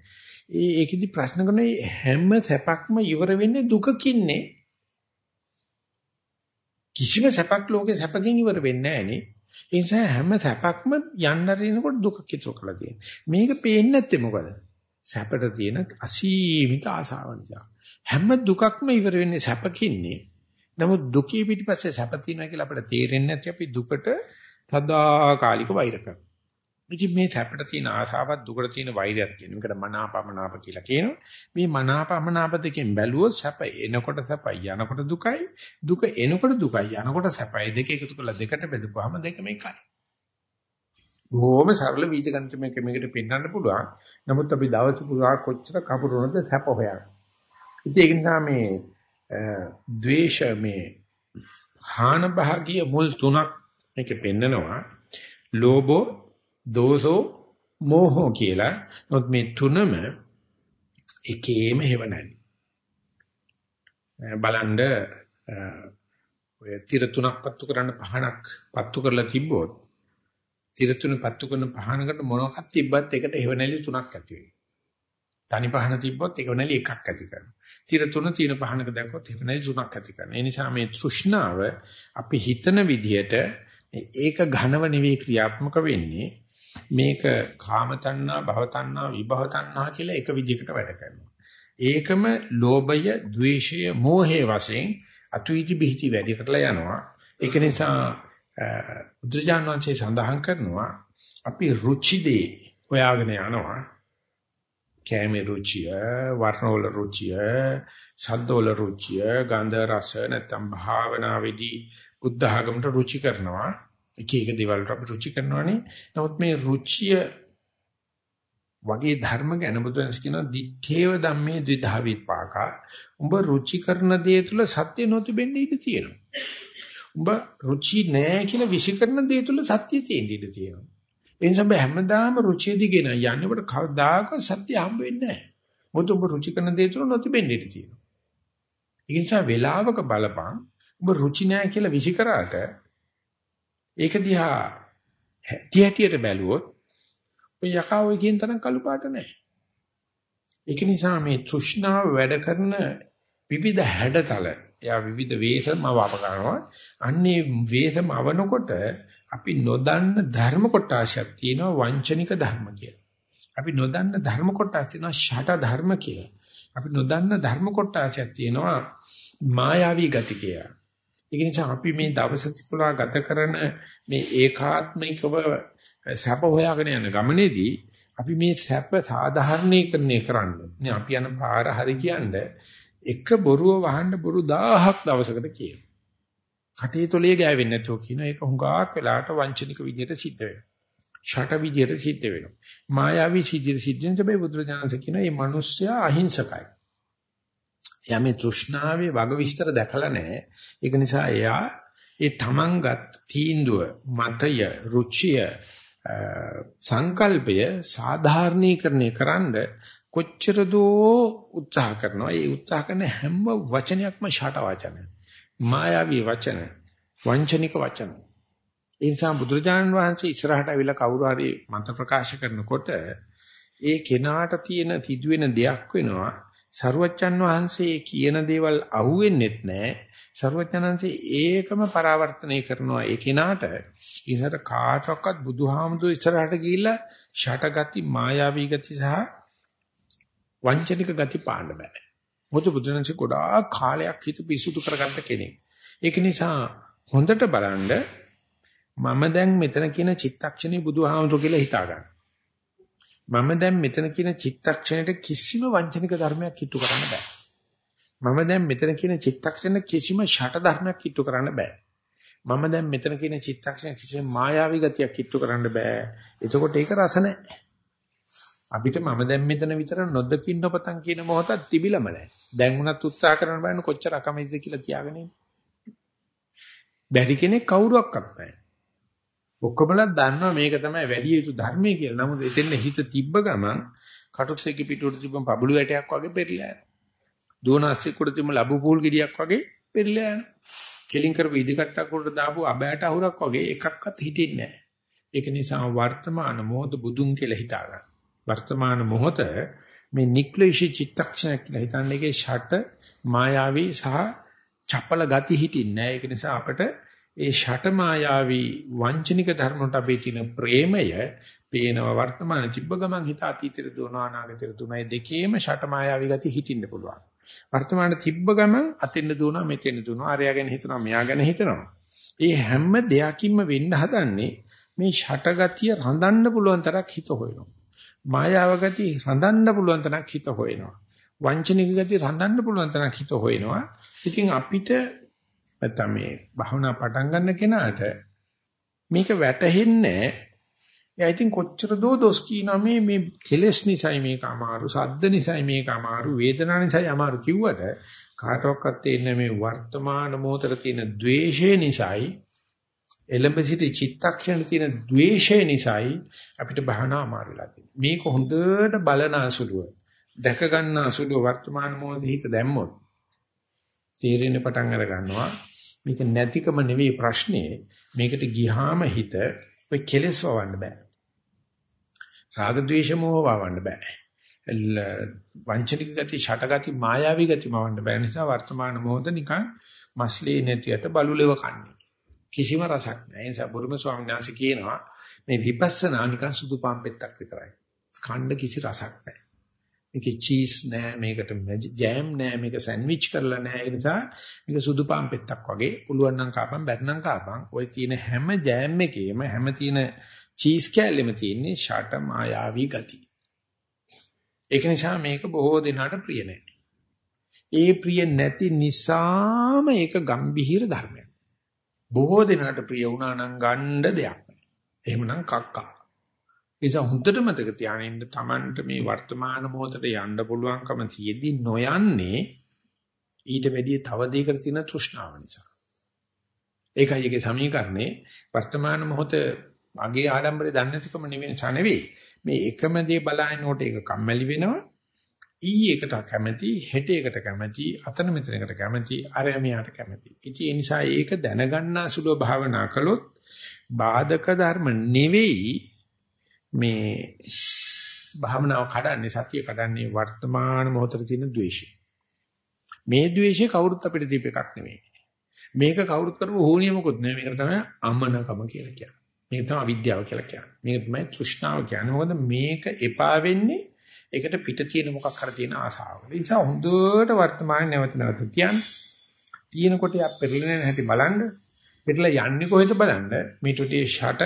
ඒ ඒකෙදි ප්‍රශ්න කරන හැම සැපක්ම ඉවර වෙන්නේ දුකකින්නේ. කිසිම සැපක් ලෝකේ සැපකින් ඉවර වෙන්නේ නැහනේ. ඒ නිසා හැම සැපක්ම යන්න රිනකොට දුකක් ඉතුරු කරලා තියෙනවා. මේක පේන්නේ නැත්තේ මොකද? සැපට තියෙන අසීමිත ආසාව නිසා. හැම දුකක්ම ඉවර වෙන්නේ සැපකින්නේ. නමුත් දුකී පිටිපස්සේ සැප තියෙනවා කියලා අපිට තේරෙන්නේ නැති අපි දුකට සදාකාලික වෛර කරනවා. ඉතින් මේ සැපට තියෙන ආශාවත් දුකට තියෙන වෛරයත් කියන එකට මනාපමනාප කියලා කියනවා. මේ මනාපමනාප දෙකෙන් බැලුවොත් සැප එනකොට සැපයි යනකොට දුකයි දුක එනකොට දුකයි යනකොට සැපයි දෙක එකතු කරලා දෙකට බෙදපුවාම දෙකම එකයි. බොහොම සරල බීජ ගණිත මේක මේකට පෙන්වන්න පුළුවන්. නමුත් අපි දවස් පුරා කොච්චර කපුරුනද සැප හොයන්නේ. ඉතින් ඒක නිසා මේ ද්වේෂ මේ හාන භාගීය මුල් තුනක් මේක පෙන්නනවා. ලෝභෝ දෝසෝ මෝහෝ කියලා. නොත් මේ තුනම එකේම හේවණයි බලන්න ඔය තිර තුනක් පත්තු කරන්න පහනක් පත්තු කරලා තිබ්බොත් තිර තුන පත්තු කරන පහනකට මොනවක්ද තිබ්බත් ඒකට හේවණලි තුනක් ඇති වෙයි තනි පහන තිබ්බොත් ඒක නැලි එකක් ඇති කරනවා. තිර තුන තියෙන පහනක දැක්කොත් ඒක නැලි තුනක් ඇති කරනවා. ඒ නිසා මේ තෘෂ්ණාව අපි හිතන විදිහට ඒක ඝනව නෙවෙයි ක්‍රියාත්මක වෙන්නේ. මේක කාම තණ්හා, භව තණ්හා, විභව තණ්හා කියලා එක විදිහකට වැඩ කරනවා. ඒකම ලෝභය, ద్వේෂය, මෝහය වශයෙන් අතුයිටි බිහිටි වැඩි කරලා යනවා. ඒක නිසා බුදුජානක වහන්සේ සඳහන් කරනවා අපි රුචිදේ හොයාගෙන යනවා. කැමේ රුචිය, වර්ණවල රුචිය, ශබ්දවල රුචිය, ගන්ධ රස නැත්නම් භාවනාවේදී බුද්ධ ආගමට රුචි කරනවා. එක එක දේවල් අපි රුචි කරනවානේ. නමුත් මේ රුචිය වගේ ධර්ම ගැන බුදුන්ස් කියනවා දිත්තේව ධම්මේ ද්විධා විපාකා. උඹ රුචි කරන දේ තුල සත්‍ය නොතිබෙන්න ඉඩ තියෙනවා. උඹ රුචි නැහැ කියලා විශ්ිකරන දේ තුල සත්‍ය තියෙන්න ඉඩ තියෙනවා. ඒ නිසා ඔබ හැමදාම රුචිය දිගෙන යන්නේ ඔබට කවදාකවත් සත්‍ය හම්බ වෙන්නේ නැහැ. මොකද ඔබ රුචි කරන දේ තුන නොතිබෙන්න ඉඩ තියෙනවා. ඒ නිසා වේලාවක බලපං ඔබ රුචි නැහැ කියලා විසිකරාට ඒක දිහා තියටියට බැලුවොත් ඔය යකා ඔය කියන තරම් කළු පාට නැහැ. ඒක නිසා මේ තෘෂ්ණාව වැඩ කරන විවිධ හැඩතල එයා විවිධ වේසම වප කරනවා. අන්නේ වේසම අවනකොට අපි නොදන්න ධර්ම කොටාශයක් තියෙනවා වංචනික ධර්ම කියලා. අපි නොදන්න ධර්ම කොටස් තියෙනවා ෂට ධර්ම කියලා. අපි නොදන්න ධර්ම කොටාශයක් තියෙනවා මායාවී ගති කියලා. ඒ නිසා අපි මේ දවස පුරා ගත කරන මේ ඒකාත්මිකව සැප හොයාගෙන යන ගමනේදී අපි මේ සැප සාධාරණීකරණය කරන්න. නේ අපි යන පාර හරි කියන්නේ එක බොරුව වහන්න බොරු 1000ක් දවසකට කියනවා. කටේ තොලේ ගෑවෙන්නේ නැතුව කියන එක හුඟක් වෙලාට වංචනික විදියට සිද්ධ වෙනවා. ෂට විදියට සිද්ධ වෙනවා. මායාවී සිද්ධියට සිද්ධ වෙන හැබැයි බුදුරජාණන්සේ කියන මේ මිනිස්සයා අහිංසකයි. එයා මේ තෘෂ්ණාවේ වග විස්තර දැකලා නැහැ. ඒක නිසා එයා ඒ තමන්ගත් තීන්දුව, මතය, රුචිය, සංකල්පය සාධාරණීකරණය කරන්න කොච්චර දෝ උත්සාහ කරනවා. ඒ උත්සාහ කරන හැම වචනයක්ම ෂට වචනයක්. මායාවී වචන, වංචනික වචන. ඒ නිසා බුදුරජාණන් වහන්සේ ඉස්සරහට අවිලා කවුරු හරි මත ප්‍රකාශ කරනකොට ඒ කෙනාට තියෙන තිදුවෙන දෙයක් වෙනවා. සරුවච්චන් වහන්සේ කියන දේවල් අහුවෙන්නෙත් නැහැ. ਸਰවඥාන්සේ ඒකම පරාවර්තනය කරනවා ඒ කෙනාට ඉස්සර කාටවත් බුදුහාමුදුර ඉස්සරහට ගිහිල්ලා ෂටගති මායාවී ගති සහ වංචනික ගති පාන්න බෑ. මොකද බුදුරජාණන්සේ ගොඩාක් කාලයක් හිත පිසුදු කරගත්ත කෙනෙක්. ඒක නිසා හොඳට බලන්න මම දැන් මෙතන කියන චිත්තක්ෂණේ බුදුහාමුදුර කියලා හිතා ගන්න. මම දැන් මෙතන කියන චිත්තක්ෂණයට කිසිම වංචනික ධර්මයක් හිතු කරන්න බෑ. මම දැන් මෙතන කියන චිත්තක්ෂණ කිසිම ෂට ධර්මයක් හිතු කරන්න බෑ. මම දැන් මෙතන කියන චිත්තක්ෂණ කිසිම මායාවී ගතියක් හිතු කරන්න බෑ. එතකොට ඒක රස නැහැ. අපිට මම දැන් මෙතන විතර නොදකින් නොපතන් කියන මොහොතක් තිබිලම නැහැ. දැන් උනත් උත්සාහ කරන බෑන කොච්චර අකමැතිද කියලා තියාගෙන ඉන්නේ. බැරි කෙනෙක් කවුරුවක්වත් නැහැ. ඔක්කොමලා දන්නවා මේක තමයි වැඩි යුතු ධර්මයේ කියලා. නමුත් එතෙන් හිත තිබ්බ ගමන් කටුස්සෙකි පිටුවට තිබ්බ පබළු වැටයක් වගේ පෙරලා යනවා. දුවනාස්සික උඩ තිබ්බ ලැබු පූල් ගෙඩියක් වගේ පෙරලා යනවා. කෙලින් කරපු ඉදිකට්ටක් උඩ දාපු අබෑට අහුරක් වගේ එකක්වත් හිටින්නේ නැහැ. ඒක නිසා වර්තමාන මොහොත බුදුන් කියලා හිතා ගන්න. වර්තමාන මොහොත මේ නික්ලේශී චිත්තක්ෂණ කියලා හිතන්නේ ඒකේ ෂට මායාවී සහ චපල ගති හිටින්නේ නැහැ. ඒක නිසා අපිට ඒ ෂට මායාවී වංචනික ධර්මකට අපේ තියෙන ප්‍රේමය පේනව වර්තමාන තිබ්බ ගමන් හිත අතීතයට දුවනවා අනාගතයට දුවනවා. මේ දෙකේම ෂට මායාවී ගති හිටින්න පුළුවන්. වර්තමාන තිබ්බ ගමන් අතින්න දුවනවා මෙතෙන් දුවනවා. අරයා ගැන හිතනවා මෙයා ගැන හිතනවා. ඒ හැම දෙයකින්ම වෙන්න හදන්නේ මේ ෂට ගතිය රඳන්න පුළුවන් තරක් හිත හොයනවා. මායාව ගති රඳන්න පුළුවන් තරක් හිත හොයනවා. වංචනික ගති රඳන්න පුළුවන් තරක් හිත හොයනවා. ඉතින් අපිට නැත්නම් මේ භවනා පටන් ගන්න කෙනාට මේක වැටහෙන්නේ එයා ඉතින් කොච්චර දෝ දොස් කියනවා මේ මේ කෙලස් නිසයි මේක අමාරු සද්ද නිසයි මේක අමාරු වේදනා නිසයි අමාරු කිව්වට කාටවත් තේින්නේ මේ වර්තමාන මොහොතේ තියෙන द्वේෂය නිසයි එළඹ සිට චිත්තක්ෂණ තියෙන द्वේෂය නිසායි අපිට භවනා අමාරු වෙලා තියෙන්නේ. මේක හොඳට බලන අසුලුව, දැක ගන්න අසුලුව වර්තමාන මොහොතේ හිත දැම්මොත් තීරණ පටන් අර ගන්නවා. මේක නැතිකම නෙවෙයි ප්‍රශ්නේ. මේකට ගිහාම හිත ඔය කෙලෙස් වවන්න බෑ. රාග ద్వේෂ මොහ වවන්න බෑ. වංචනික ගති, ෂටගති, මායාවී ගති මවන්න බෑ. නිසා වර්තමාන මොහොත නිකන් මස්ලී නැතියට බලුලෙව කන්නේ. කිසිම රසක් නැහැ. ඒ නිසා බුරුම ස්වාමීන් වහන්සේ කියනවා මේ විපස්සනා නිකන් සුදු පාන් පෙත්තක් විතරයි. ඛණ්ඩ කිසි රසක් නැහැ. මේකේ චීස් නැහැ, මේකට ජෑම් නැහැ, මේක සෑන්ඩ්විච් කරලා නැහැ. ඒ නිසා මේක සුදු පාන් පෙත්තක් වගේ පුළුවන් නම් කාපන්, බැත්නම් කාපන්. ওই තියෙන හැම ජෑම් එකේම හැම තියෙන චීස් කෑල්ලෙම තියෙන්නේ ෂට මායාවී ගති. ඒක නිසා මේක බොහෝ දෙනාට ප්‍රිය නැහැ. ඒ ප්‍රිය නැති නිසාම ඒක ගම්භීර ධර්මයක්. බොහෝ දෙනාට ප්‍රිය වුණා නම් ගණ්ඩ දෙයක් නෑ. එහෙමනම් කක්කා. ඒ නිසා හොඳට මතක තියාගන්න Tamanට මේ වර්තමාන මොහොතට යන්න පුළුවන්කම තියෙදි නොයන්නේ ඊට වැඩිය තව දෙයකට තියෙන තෘෂ්ණාව නිසා. ඒකයි ඒකේ සමීකරණේ වර්තමාන මොහොත අගේ ආඩම්බරේ දන්නේ නැතිකම නෙවෙයි මේ එකම දේ බලනකොට ඒක කම්මැලි වෙනවා ඊයකට කැමැති හෙටයකට කැමැති අතන මෙතනකට කැමැති අරයමියාට කැමැති. ඉතින් ඒ නිසා ඒක දැනගන්නා සුලෝ භාවනා කළොත් බාධක ධර්ම නෙවෙයි මේ භාවනාව කඩන්නේ සතිය කඩන්නේ වර්තමාන මොහොතේ තියෙන ද්වේෂය. මේ ද්වේෂය කවුරුත් අපිට දීප එකක් නෙවෙයි. මේක කවුරුත් කරපු හෝනියමකුත් නෙවෙයි. මේක තමයි අමනකම කියලා කියන්නේ. මේක තමයි අවිද්‍යාව කියලා කියන්නේ. මේක තමයි තෘෂ්ණාව කියන්නේ. මොකද මේක එපා වෙන්නේ ඒකට පිට තියෙන මොකක් හරි තියෙන ආසාව. ඒ නිසා හොඳට වර්තමානයේ නැවත නැවත තියන්න. තියෙනකොට යා පෙරලෙන හැටි බලන්න. පෙරලා යන්නේ කොහෙද බලන්න. මේට වැඩි ෂට,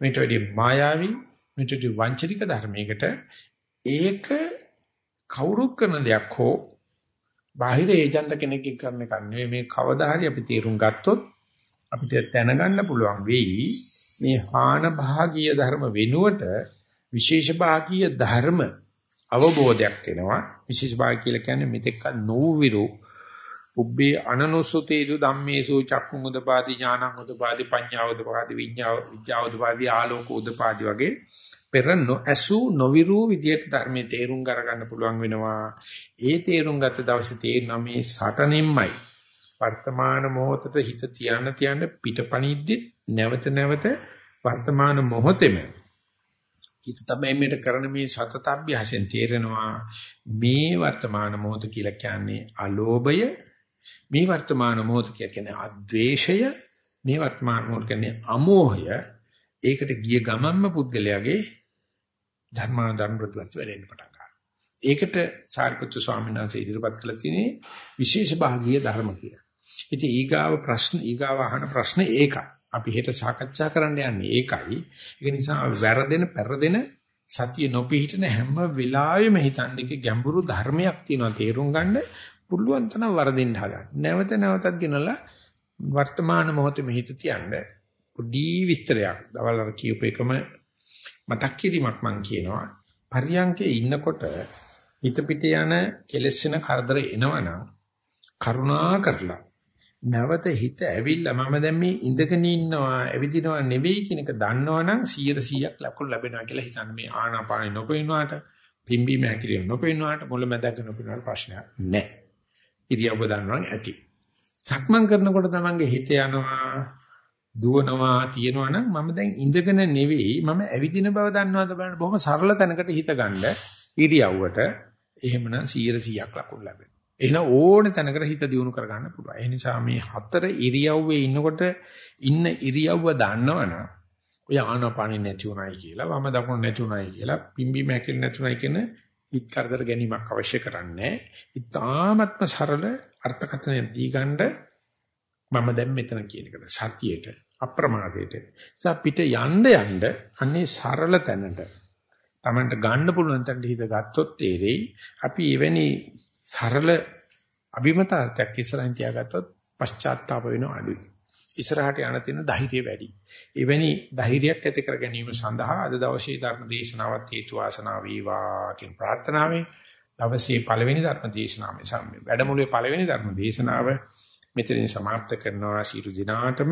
මේට වැඩි මායාවී, මේට වැඩි වංචනික ධර්මයකට ඒක කවුරු කරන දෙයක් හෝ බාහිර ඒජන්ත කෙනෙක්ගෙන් කරන එකක් නෙවෙයි මේ කවදා හරි අපි තේරුම් ගත්තොත් අපිට දැනගන්න පුළුවන් වෙයි මේ හාන භාගීය ධර්ම වෙනුවට විශේෂ භාගීය ධර්ම අවබෝධයක් එනවා විශේෂ භාග කියලා කියන්නේ මෙතෙක් නොවිරු උබ්බේ අනනුසුතේසු ධම්මේසු චක්කුං උදපාදි ඥානං උදපාදි පඤ්ඤා උදපාදි විඤ්ඤා විඥා උදපාදි ආලෝක උදපාදි වගේ පෙර නොඇසු නොවිරු විදියට ධර්මයේ තේරුම් ගන්න පුළුවන් වෙනවා. ඒ තේරුම් ගත දවසේ තේරෙනවා මේ සටනින්මයි. වර්තමාන මොහොතට හිත තියන්න තියන්න පිටපණිද්දි නැවත නැවත වර්තමාන මොහොතෙම හිත තමයි මේට කරන මේ සතතබ්බ්‍යහසෙන් තේරෙනවා මේ වර්තමාන මොහොත කියලා කියන්නේ අලෝභය මේ වර්තමාන මොහොත කියන්නේ අද්වේෂය මේ වර්තමාන මොහොත කියන්නේ අමෝහය ඒකට ගිය ගමන්ම පුද්ගලයාගේ ධර්මාන ධර්ම ප්‍රතිපත්ති වෙලෙන්න පටන් ගන්නවා. ඒකට සාරිපුත්තු ස්වාමීන් වහන්සේ ඉදිරිපත් කළ තියෙන්නේ විශේෂ භාගීය ධර්ම කියලා. ඉතින් ඊගාව ප්‍රශ්න ඊගාව අහන ප්‍රශ්න ඒකයි. අපි හෙට සාකච්ඡා කරන්න යන්නේ ඒකයි. ඒක නිසා වැරදෙන පෙරදෙන සතිය නොපිහිටන හැම වෙලාවෙම හිතන්නේ ගැඹුරු ධර්මයක් තියෙනවා තේරුම් ගන්න පුළුවන් තරම් වරදින්න හදන්න. නැවත නැවතත් ගෙනලා වර්තමාන මොහොතේ හිත තියන්න පොඩි විස්තරයක්. දවල් අර කියූප එකම මතක් කිරීමක් මම කියනවා. පරියංකේ ඉන්නකොට හිත පිට යන කෙලෙස් වෙන කරදර එනවනම් කරුණා කරලා නැවත හිත ඇවිල්ලා මම දැන් මේ ඉඳගෙන ඉන්නවා ඇවිදිනවා නෙවෙයි කියන එක දන්නවනම් 100%ක් ලකුණු ලැබෙනවා කියලා හිතන්න මේ ආනාපානෙ නොපෙන්නවාට පිම්බීම හැකිලිය නොපෙන්නවාට මුල මැදක නොපෙන්නවාට ප්‍රශ්නයක් නැහැ. ඉරියව්ව දන්නවනම් ඇති. සක්මන් කරනකොට තමන්ගේ හිත යනවා දුවනවා තියෙනවා නම් මම දැන් ඉඳගෙන නෙවෙයි මම ඇවිදින බව දන්නවද බලන්න බොහොම සරල තැනකට හිත ගන්න ඉරියව්වට එහෙමනම් 100%ක් ලකුණු ලැබෙනවා. එහෙනම් ඕන තැනකට හිත දියුණු කරගන්න පුළුවන්. ඒ නිසා මේ හතර ඉරියව්වේ ඉන්නකොට ඉන්න ඉරියව්ව දන්නවනම් ඔය ආනාපානෙ නැති උනායි කියලා, වම දකුණ නැති උනායි කියලා, පිම්බීම හැකෙන්නේ නැති උනායි කියන හිත කරදර ගැනීමක් අවශ්‍ය කරන්නේ. ඊ타ත්ම සරල අර්ථකථනය දීගන්න මම දැන් මෙතන කියන එකට සතියේට අප්‍රමාදයට. නිසා පිට යන්න යන්න අන්නේ සරල තැනට Tamanට ගන්න පුළුවන් තැනට හිත ගත්තොත් තේරෙයි අපි එවැනි සරල අභිමතාර්ථයක් ඉස්සරහින් තියාගත්තොත් පශ්චාත්තාප වෙන අඩුයි. ඉස්සරහට යන තියෙන ධෛර්යය වැඩි. එවැනි ධෛර්යයක් ඇති කර ගැනීම සඳහා අද දවසේ ධර්ම දේශනාවත් හේතු වාසනා වේවා කියන ප්‍රාර්ථනාවෙන් දවසේ පළවෙනි ධර්ම දේශනාවේ සම්මේ වැඩමුළුවේ පළවෙනි ධර්ම දේශනාව මෙතනින් સમાપ્ત කරනවා ශිරු දිනාටම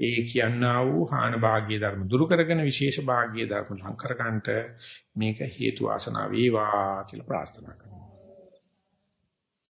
ඒ කියන්නා වූ හාන භාග්‍ය ධර්ම දුරු කරගෙන විශේෂ භාග්‍ය ධර්ම ලං කරගන්නට මේක හේතු වාසනා වේවා කියලා ප්‍රාර්ථනා කරනවා